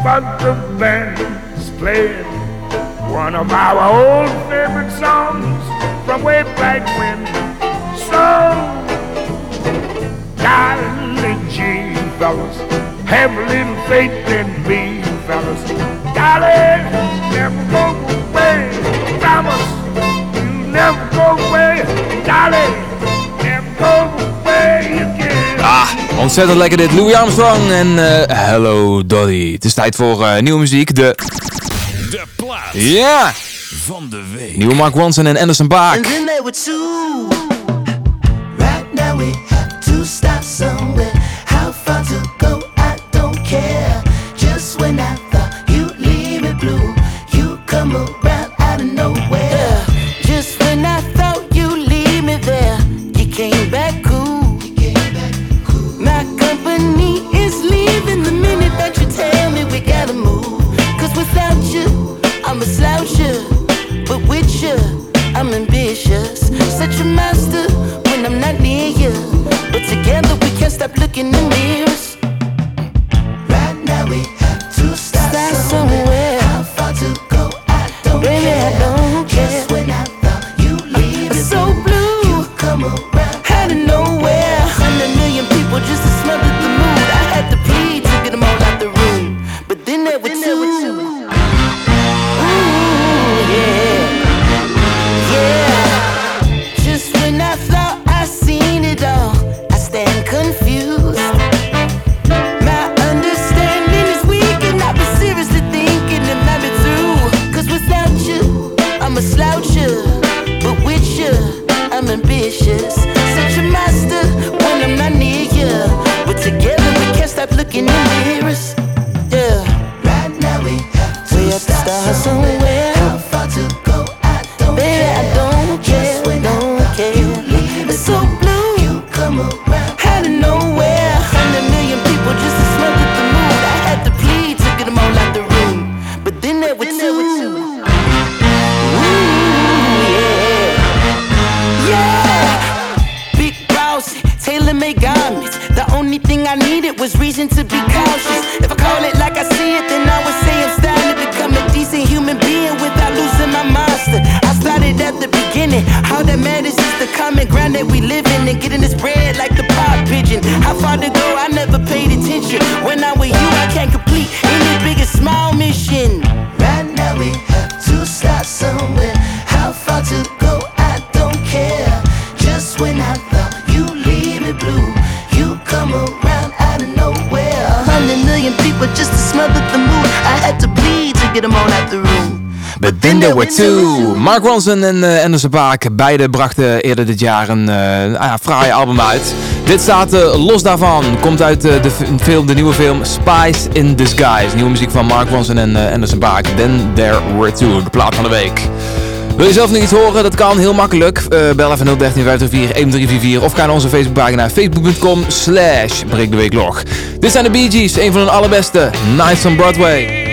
But the band's playing one of our old favorite songs from way back when. So, darling G, fellas, have a little faith in me, fellas. Darling, never go away, promise you never go away, darling, never go away again. Ah, Ontzettend lekker dit. Louis Armstrong en uh, Hello Dolly. Het is tijd voor eh, nieuwe muziek. De... De plaats. Ja. Van de week. Nieuwe Mark Ronson en Anderson Baak. a when I'm not near you. But together we can't stop looking in mirrors. Mark Ronson en, eh, Anderson Paak beide brachten eerder dit jaar een uh, fraaie album uit. Dit staat eh, los daarvan, komt uit de, film, de nieuwe film Spies in Disguise. Nieuwe muziek van Mark Ronson en Anderson Paak. Then There Were Two, de plaat van de week. Wil je zelf nog iets horen? Dat kan heel makkelijk. Bel even 013 1344 of ga naar onze Facebookpagina facebook.com slash Dit zijn de Bee Gees, een van hun allerbeste. Nice on Broadway.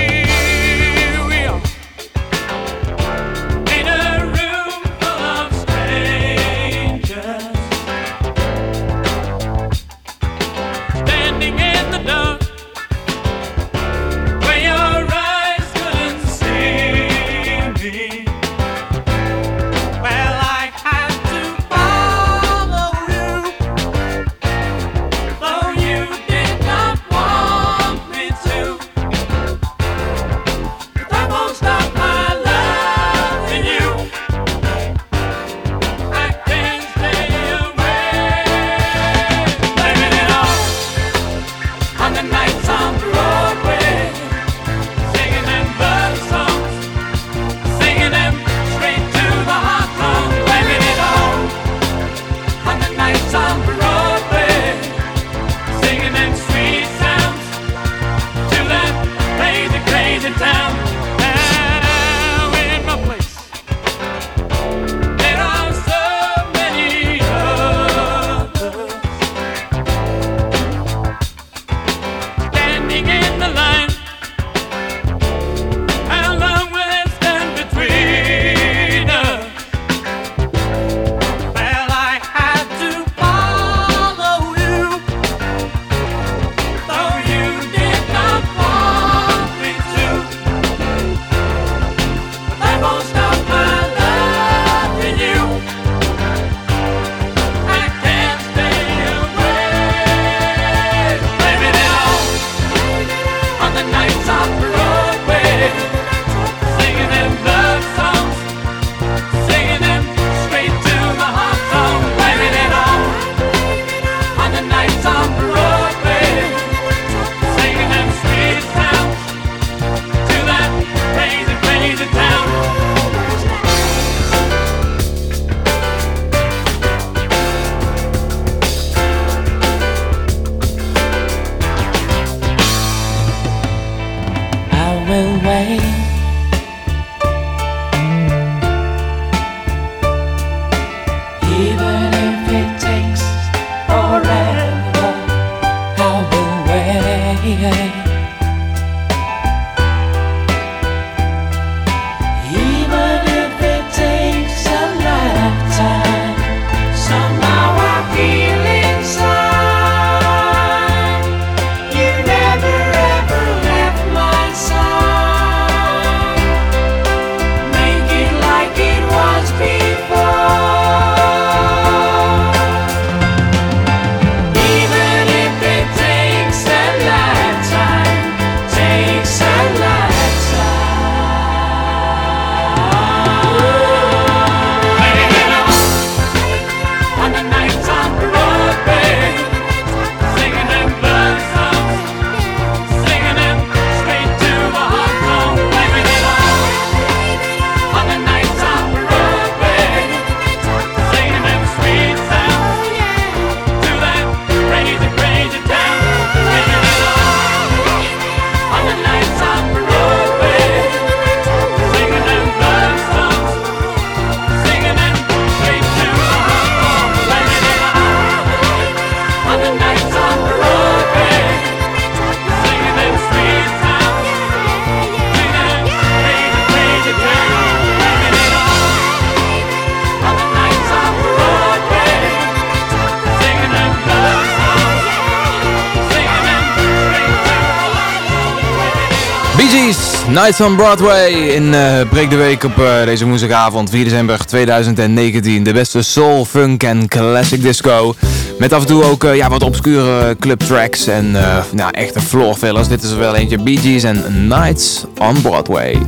Nights on Broadway in eh Break de Week op eh, deze woensdagavond 4 december 2019. De beste soul, funk en classic disco. Met af en toe ook eh, ja, wat obscure club tracks en nou, echte floor fillers. Dit is wel eentje, Bee Gees en Nights on Broadway.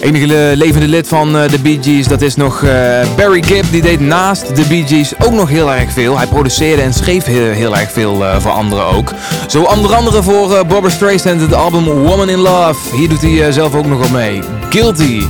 Enige le- levende lid van eh, de Bee Gees, dat is nog eh, Barry Gibb. Die deed naast de Bee Gees ook nog heel erg veel. Hij produceerde en schreef heel, heel erg veel eh, voor anderen ook. Zo onder andere voor Barbara Streisand het album Woman in Love. Hier doet hij zelf ook nog mee. Guilty.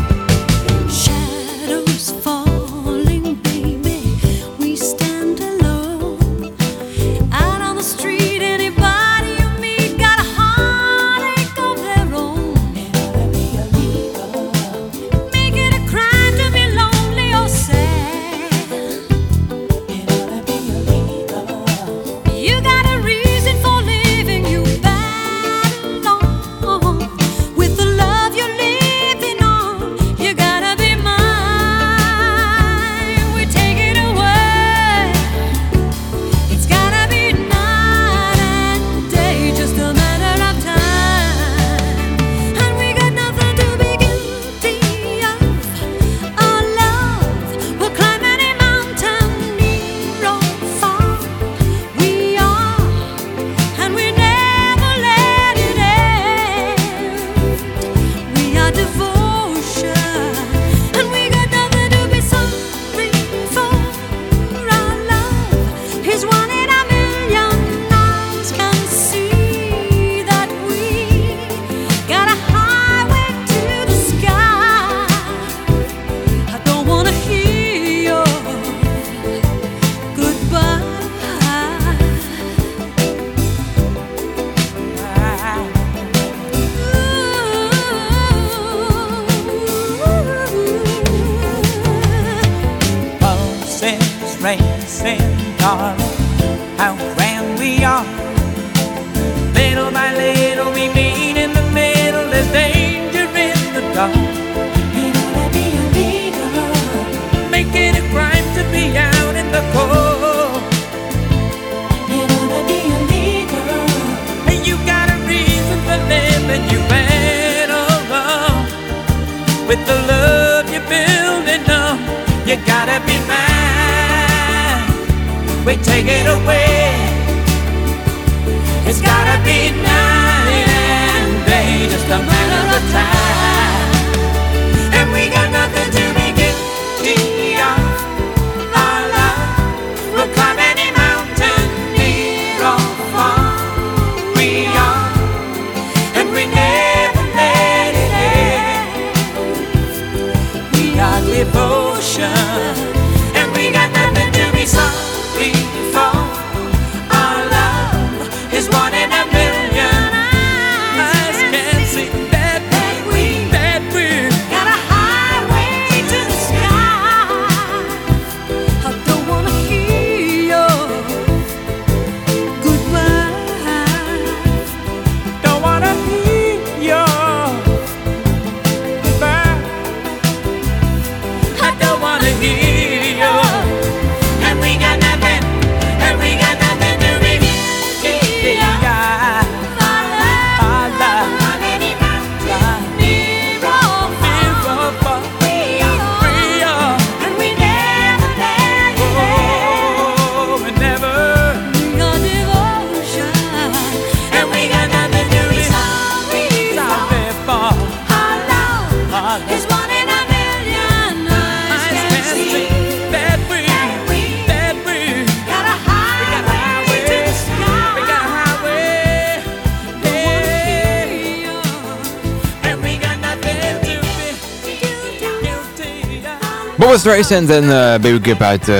Streisand en eh, Baby Gibb uit eh,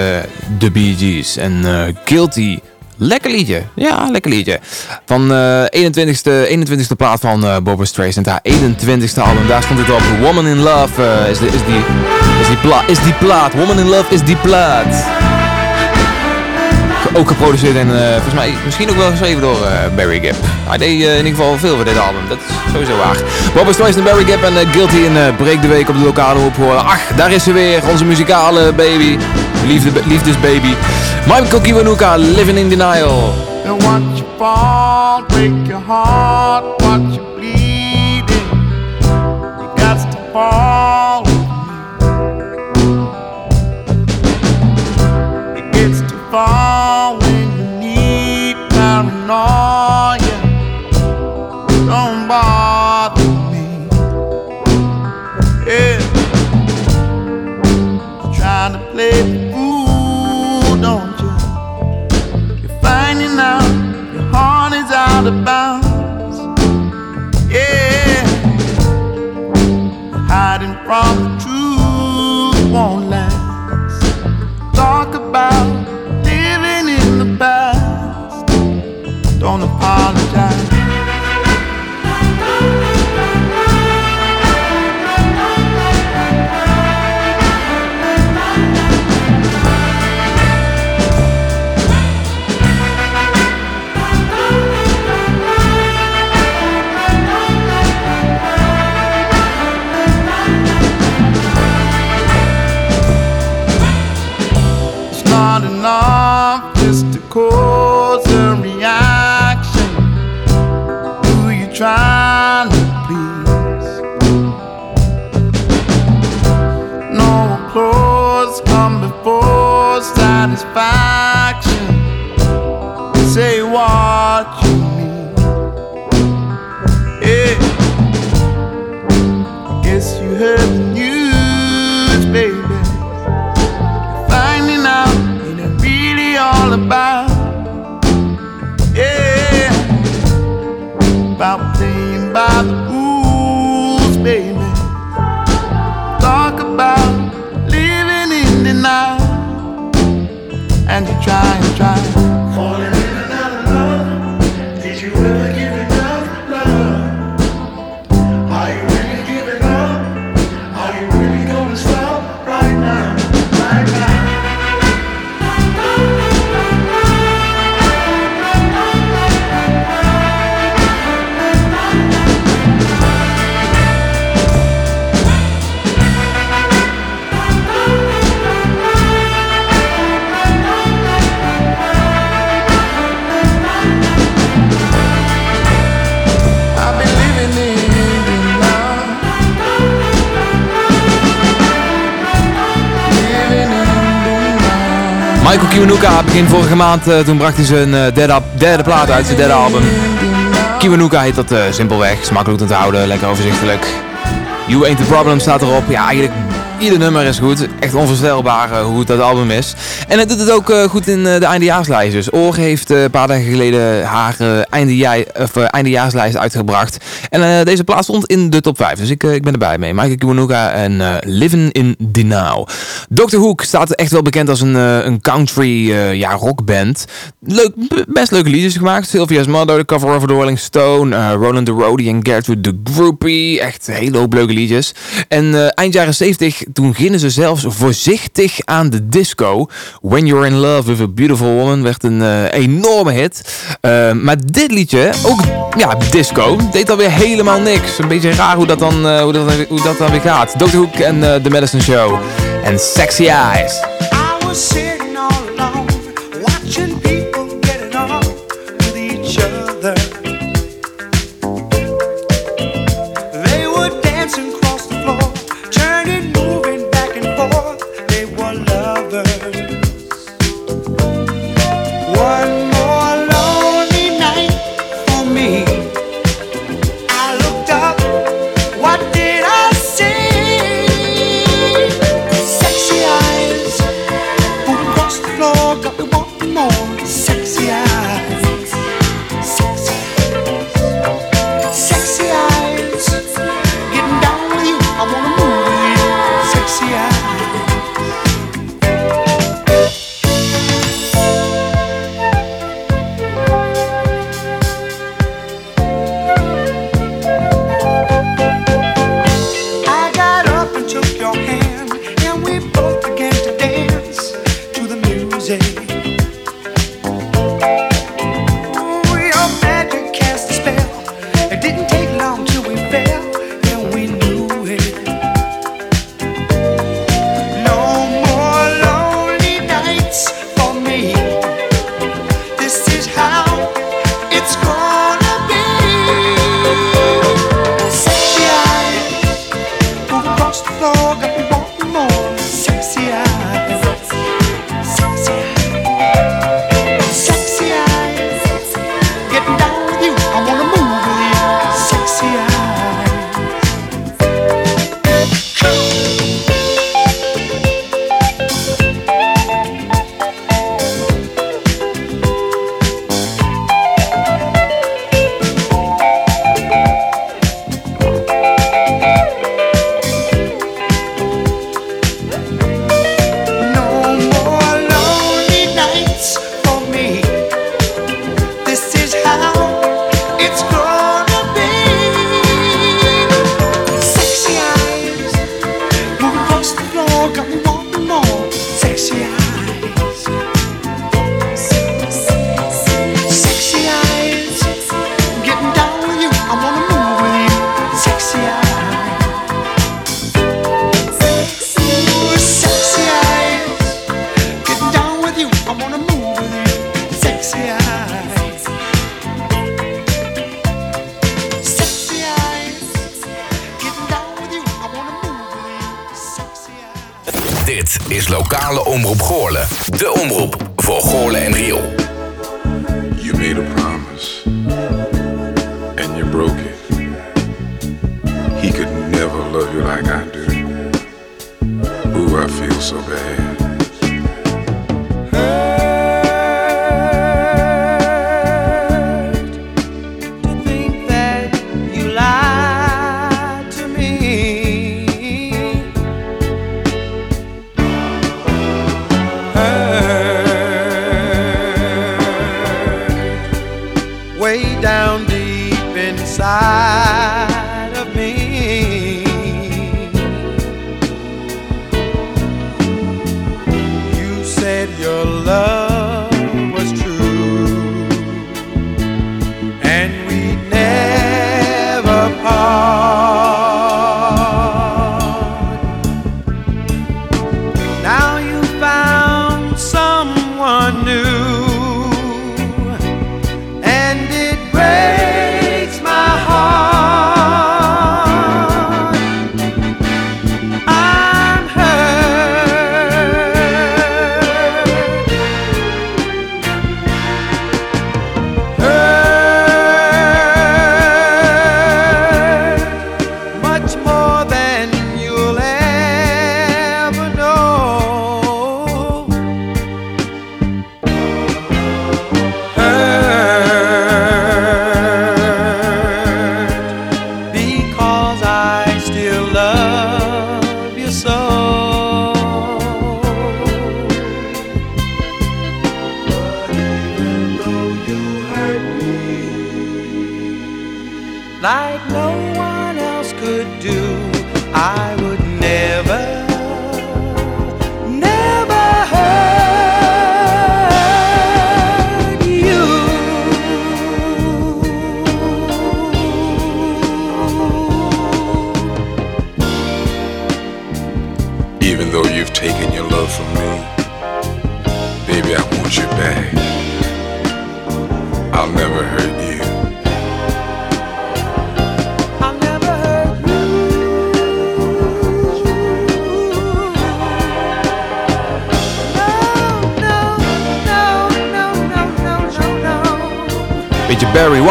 The Bee Gees. En eh, Guilty. Lekker liedje. Ja, lekker liedje. Van eh 21ste, 21ste plaat van eh Barbara Streisand. Haar 21ste album. Daar stond het op. Woman in Love eh, is, is, die, is, die pla is die plaat. Woman in Love is die plaat. Ook geproduceerd en eh, volgens mij misschien ook wel geschreven door eh, Barry Gibb. Hij deed eh, in ieder geval veel voor dit album. Dat is sowieso waar. Barbara Streisand en Barry Gibb en eh, Guilty in eh Break de Week op de lokale horen. Ach, daar is ze weer. Onze muzikale baby. Liefde, liefdesbaby. Michael Kiwanuka, Living in Denial. Watch you fall, break your heart, maand, eh, toen bracht hij zijn eh, derde, derde plaat uit, zijn derde album. Kiwanuka heet dat eh, simpelweg, is makkelijk te houden, lekker overzichtelijk. You Ain't The Problem staat erop. Ja, eigenlijk ieder nummer is goed. Echt onvoorstelbaar hoe goed dat album is. En het doet het ook goed in de eindejaarslijst. Dus Oor heeft een paar dagen geleden haar eindejaarslijst uitgebracht. En deze plaats stond in de top 5. Dus ik, ik ben erbij mee. Michael Kiwanuka en Living in Denial. Dr. Hook staat echt wel bekend als een, eh, een country eh, ja, rockband. Leuk, best leuke liedjes gemaakt. Sylvia's Mother, de cover of The Rolling Stone, eh, Roland the Roadie en Gertrude the Groupie. Echt een hele hoop leuke liedjes. En eind jaren 70, toen gingen ze zelfs voorzichtig aan de disco. When You're in Love with a Beautiful Woman werd een enorme hit. Maar dit liedje, ook ja, disco, deed alweer helemaal niks. Een beetje raar hoe dat dan, hoe dat, hoe dat dan weer gaat. Dr. Hook en The Medicine Show. En Sexy Eyes.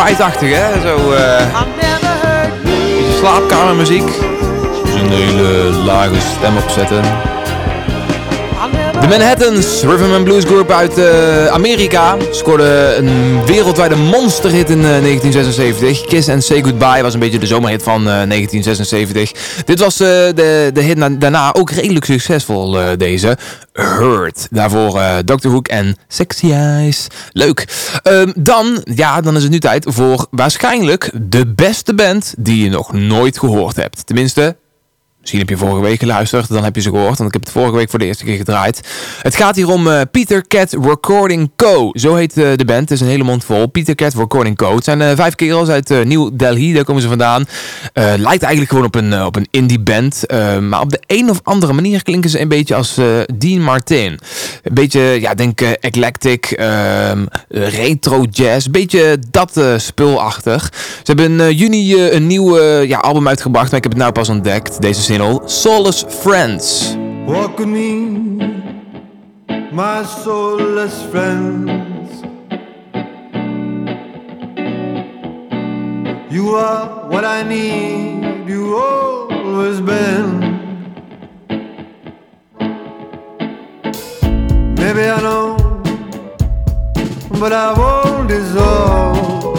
White-achtig, hè? Zo, eh beetje slaapkamermuziek. Een hele lage stem opzetten. De Manhattans, Rhythm and Blues Group uit eh, Amerika, scoorde een wereldwijde monsterhit in eh, 1976. Kiss and Say Goodbye was een beetje de zomerhit van eh, 1976. Dit was eh, de, de hit na- daarna ook redelijk succesvol, eh, deze. Hurt. Daarvoor eh, Dr. Hook en Sexy Eyes. Leuk. Ehm, dan, ja, dan is het nu tijd voor waarschijnlijk de beste band die je nog nooit gehoord hebt. Tenminste, Misschien heb je vorige week geluisterd, dan heb je ze gehoord. Want ik heb het vorige week voor de eerste keer gedraaid. Het gaat hier om eh, Peter Cat Recording Co. Zo heet eh, de band. Het is een hele mond vol. Peter Cat Recording Co. Het zijn eh, vijf kerels uit New Delhi. Daar komen ze vandaan. Lijkt eigenlijk gewoon op een, op een indie band. Maar op de een of andere manier klinken ze een beetje als Dean Martin. Een beetje, ja, denk eclectic, ehm, retro jazz. Beetje dat spulachtig. Ze hebben in juni een nieuw ja, album uitgebracht. Maar ik heb het nou pas ontdekt. Deze single. Soulless Friends. Walk with me, my soulless friends. You are what I need, you always been. Maybe I know, but I won't dissolve.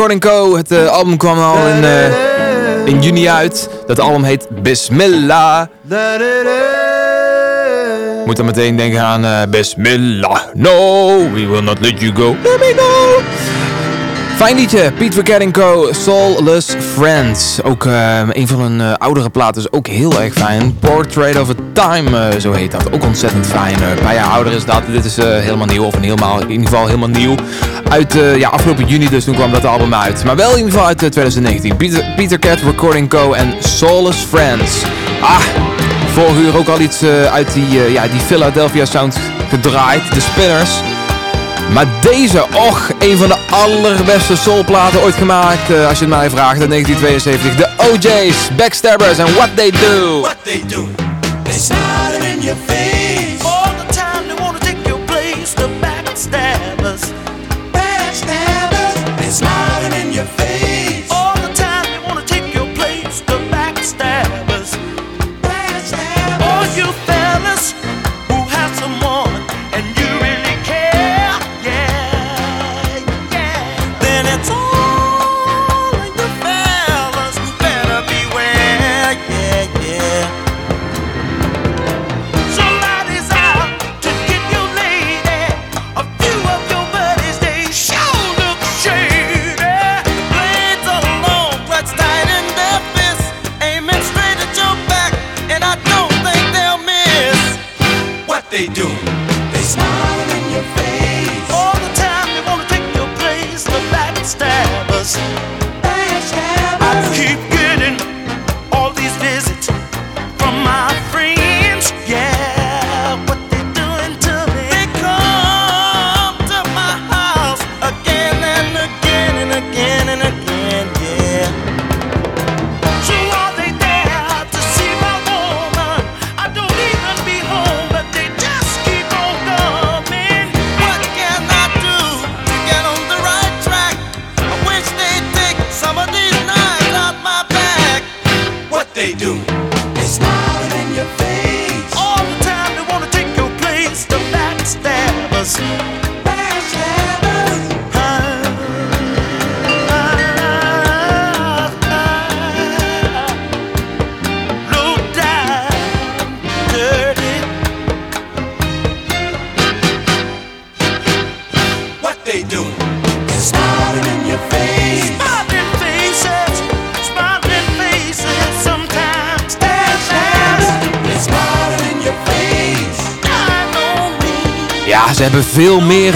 Co. Het eh, album kwam al in, eh, in juni uit. Dat album heet Bismillah. Moet dan meteen denken aan eh, Bismillah. No, we will not let you go. Let me go. Fijn liedje, Pete Recording Co. Soulless Friends. Ook een van hun oudere platen is ook heel erg fijn. Portrait of a Time, zo heet dat. Ook ontzettend fijn. Een paar jaar ouder is dat. Dit is helemaal nieuw, of helemaal, in ieder geval helemaal nieuw. Uit eh, ja, afgelopen juni dus, toen kwam dat album uit. Maar wel in ieder geval uit eh, 2019. Peter, Peter Cat Recording Co. en Soulless Friends. Ah, vorig uur ook al iets eh, uit die, eh, ja, die Philadelphia sound gedraaid. De Spinners. Maar deze, och, een van de allerbeste soulplaten ooit gemaakt, als je het mij vraagt, uit 1972. De OJ's, Backstabbers en What They Do. What they do, they in your face.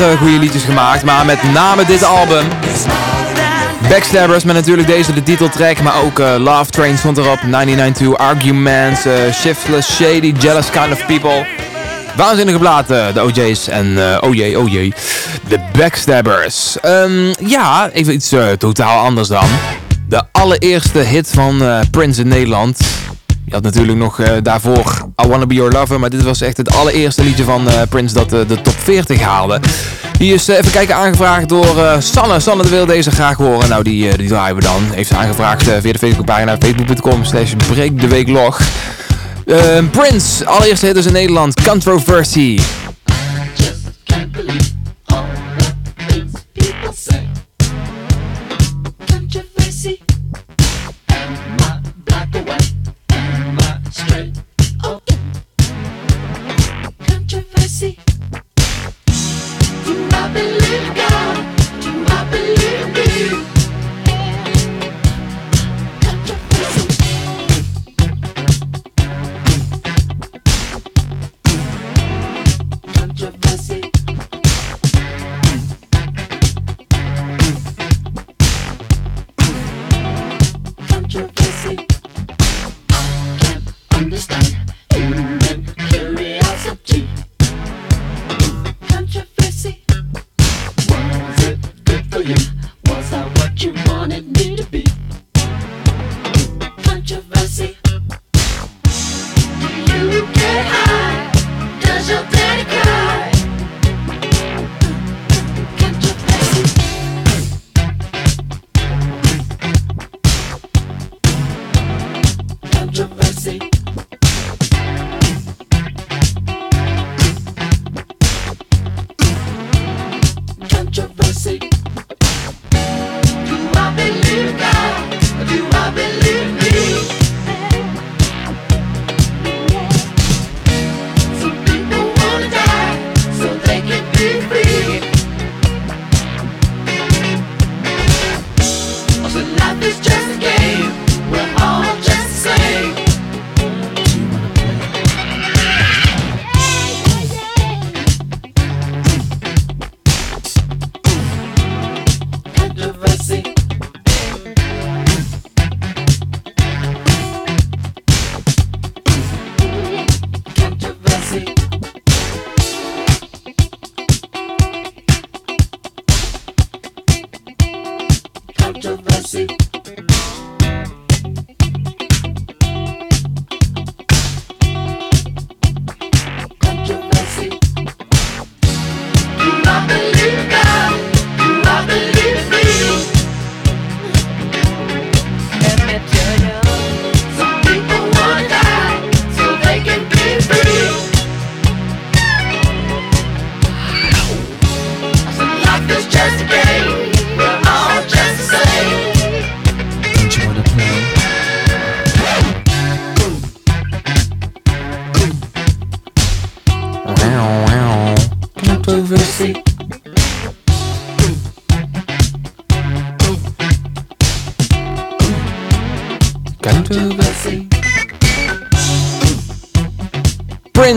Eh, goede liedjes gemaakt, maar met name dit album. Backstabbers met natuurlijk deze de titeltrack, maar ook eh, Love Train stond erop, 992 Arguments, eh, Shiftless, Shady, Jealous Kind of People. Waanzinnige platen, de OJ's en eh oh jee, oh jee, de Backstabbers. Ehm, ja, even iets totaal anders dan. De allereerste hit van Prince in Nederland. Je had natuurlijk nog daarvoor I Wanna Be Your Lover, maar dit was echt het allereerste liedje van eh, Prince dat eh, de top 40 haalde. Die is eh, even kijken aangevraagd door Sanne. Sanne wil deze graag horen. Nou, die, die draaien we dan. Heeft ze aangevraagd via de Facebookpagina facebook.com slash breakdeweeklog. Eh, Prince, allereerste hit is in Nederland, Controversy.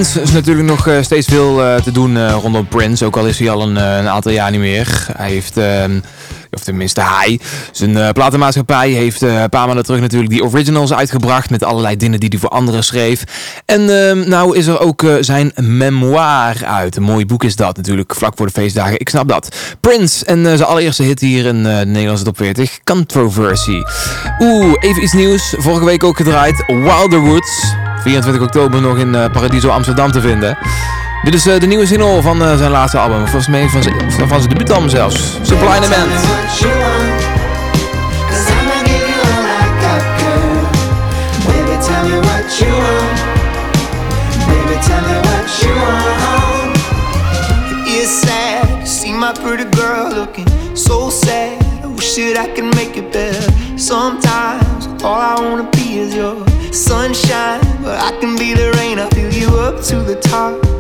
Prince is natuurlijk nog eh, steeds veel eh, te doen eh, rondom Prince. Ook al is hij al een, aantal jaar niet meer. Hij heeft, ehm, of tenminste hij, zijn platenmaatschappij heeft een paar maanden terug natuurlijk die originals uitgebracht. Met allerlei dingen die hij voor anderen schreef. En ehm, nou is er ook zijn memoir uit. Een mooi boek is dat natuurlijk, vlak voor de feestdagen. Ik snap dat. Prince en zijn allereerste hit hier in de Nederlandse top 40. Controversy. Oeh, even iets nieuws. Vorige week ook gedraaid. Wilder Woods. 24 oktober nog in eh, Paradiso Amsterdam te vinden. Dit is eh, de nieuwe single van eh, zijn laatste album. Volgens mij van, zijn- van zijn debuutalbum zelfs. Sad to see my pretty girl looking so sad. I wish that I could make it better. Sometimes all I wanna be is your sunshine, but I can be the rain. I fill you up to the top.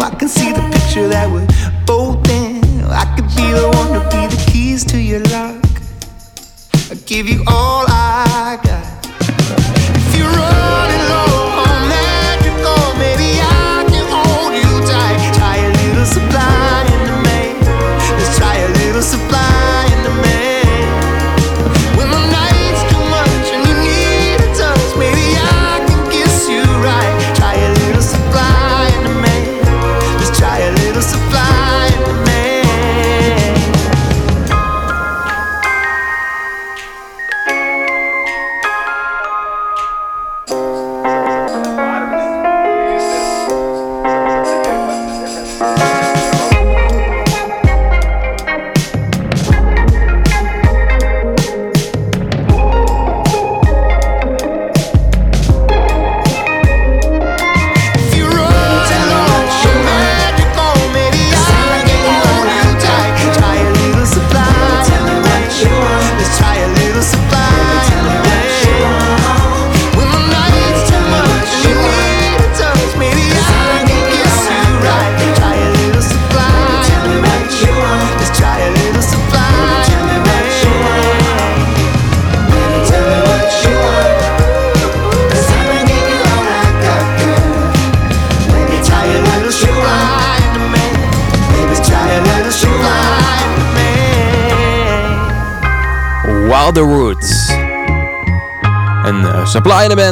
I can see the picture that we're both in. I could be the one to be the keys to your lock. I give you all I got.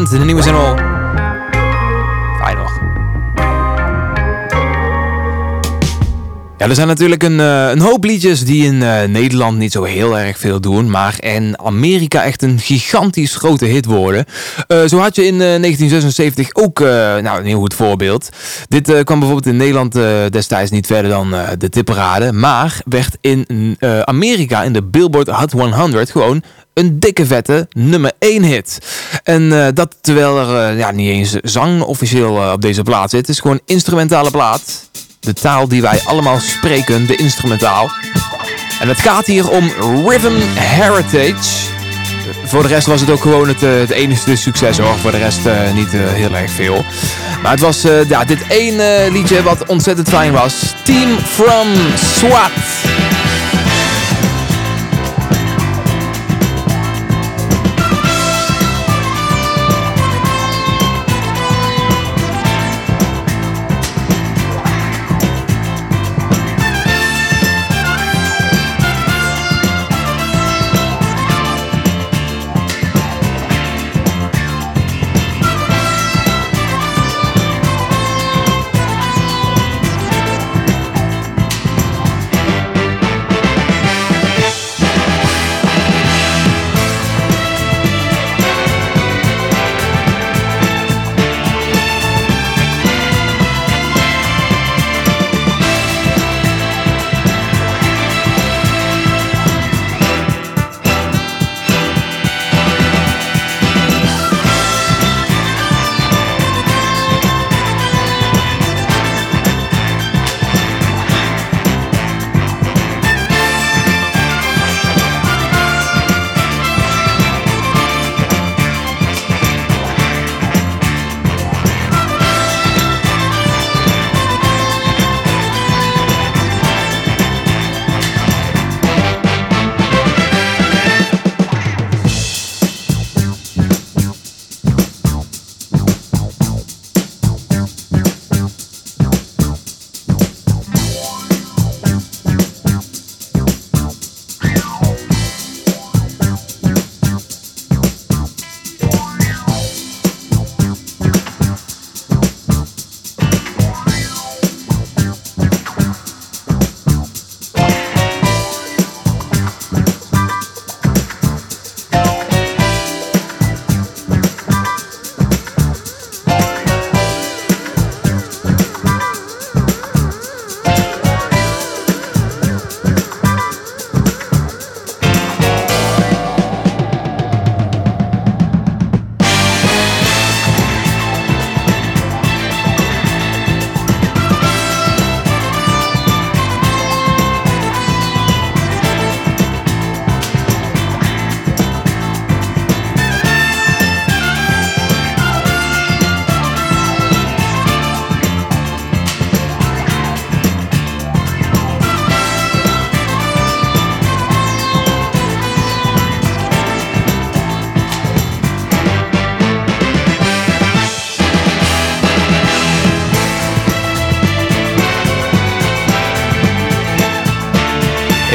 Supply in de band, de Er zijn natuurlijk een, eh, een hoop liedjes die in eh, Nederland niet zo heel erg veel doen, maar in Amerika echt een gigantisch grote hit worden. Eh, zo had je in eh, 1976 ook nou, een heel goed voorbeeld. Dit kwam bijvoorbeeld in Nederland destijds niet verder dan de tipparade, maar werd in Amerika in de Billboard Hot 100 gewoon een dikke vette nummer 1 hit. En dat terwijl er ja, niet eens zang officieel op deze plaat zit. Het is gewoon instrumentale plaat. De taal die wij allemaal spreken, de instrumentaal. En het gaat hier om Rhythm Heritage. Voor de rest was het ook gewoon het, eh, enige succes hoor. Voor de rest eh, niet eh, heel erg veel. Maar het was ja, dit ene liedje wat ontzettend fijn was. Team from SWAT.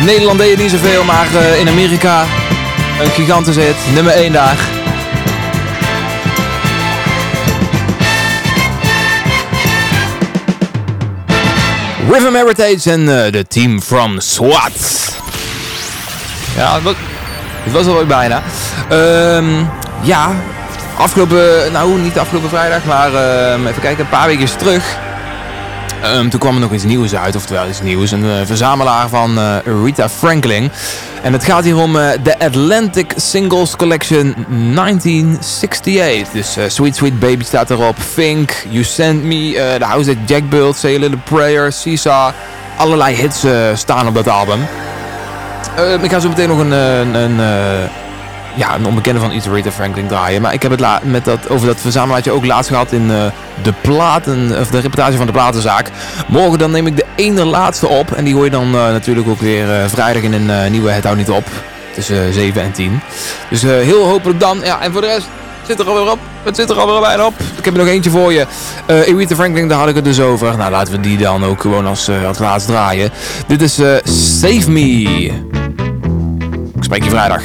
In Nederland deed niet zoveel, maar eh, in Amerika een gigantische hit. Nummer 1 daar. Rhythm Heritage en eh, de team from SWAT. Ja, het was, alweer bijna. Ehm, ja, afgelopen, nou niet afgelopen vrijdag, maar ehm, even kijken, een paar weken terug. Ehm, toen kwam er nog iets nieuws uit, oftewel iets nieuws. Een eh, verzamelaar van eh, Rita Franklin. En het gaat hier om eh, de Atlantic Singles Collection 1968. Dus Sweet Sweet Baby staat erop. Fink, You Sent Me, The House That Jack Built, Say a Little Prayer, Seesaw. Allerlei hits staan op dat album. Ehm, ik ga zo meteen nog een, een, een, ja, een onbekende van Rita Franklin draaien. Maar ik heb het met dat, over dat verzamelaartje ook laatst gehad in eh, de platen, of de reportage van de platenzaak. Morgen dan neem ik de ene laatste op. En die hoor je dan eh, natuurlijk ook weer eh, vrijdag in een nieuwe Het Houdt Niet Op. Tussen 7 en 10. Dus heel hopelijk dan. Ja, en voor de rest zit er alweer op. Het zit er alweer bijna op. Ik heb er nog eentje voor je. Aretha Franklin, daar had ik het dus over. Nou, laten we die dan ook gewoon als, als laatst draaien. Dit is Save Me. Ik Spreek je vrijdag.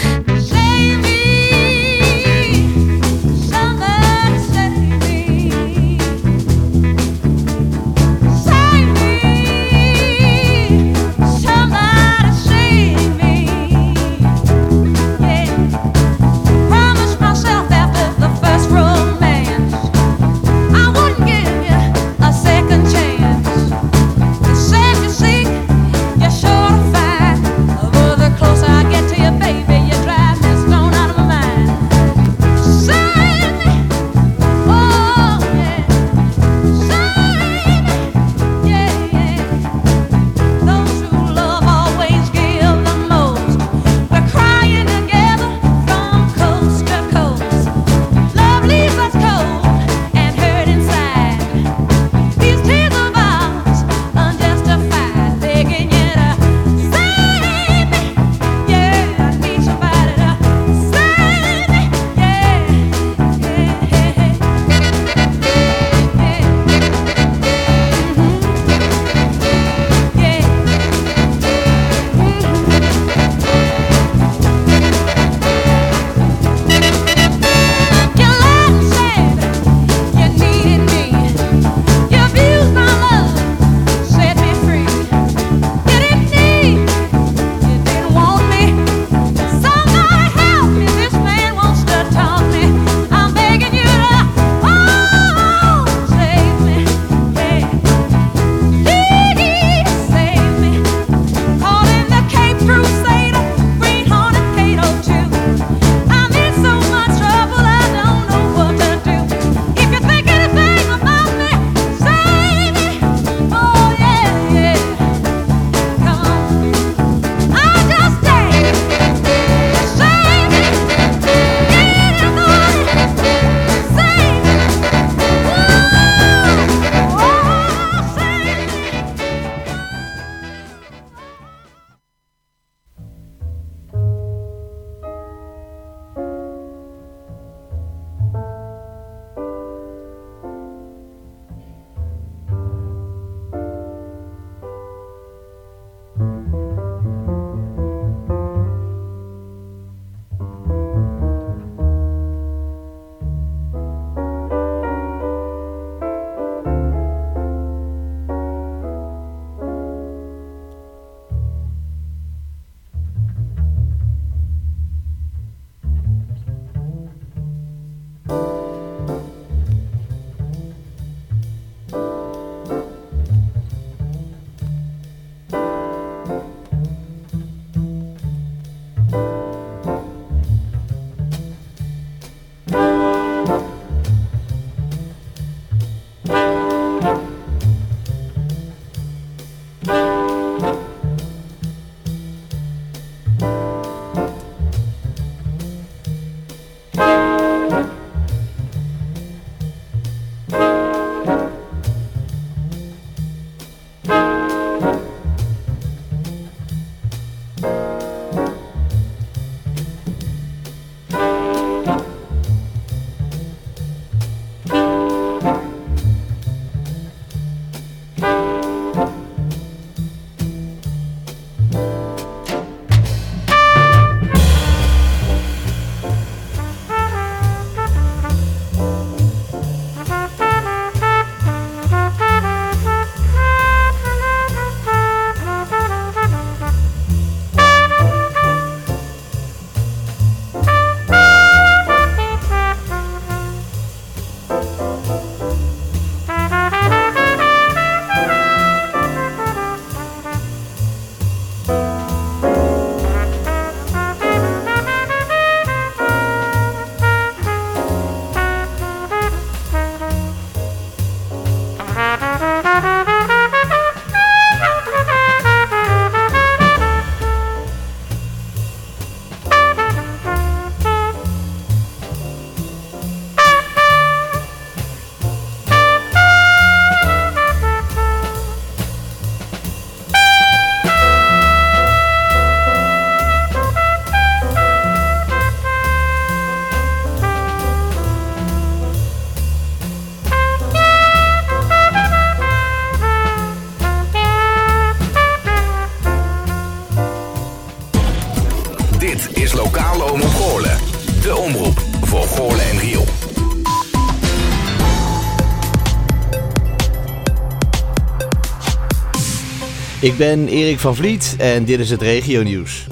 Ik ben Erik van Vliet en dit is het regionieuws.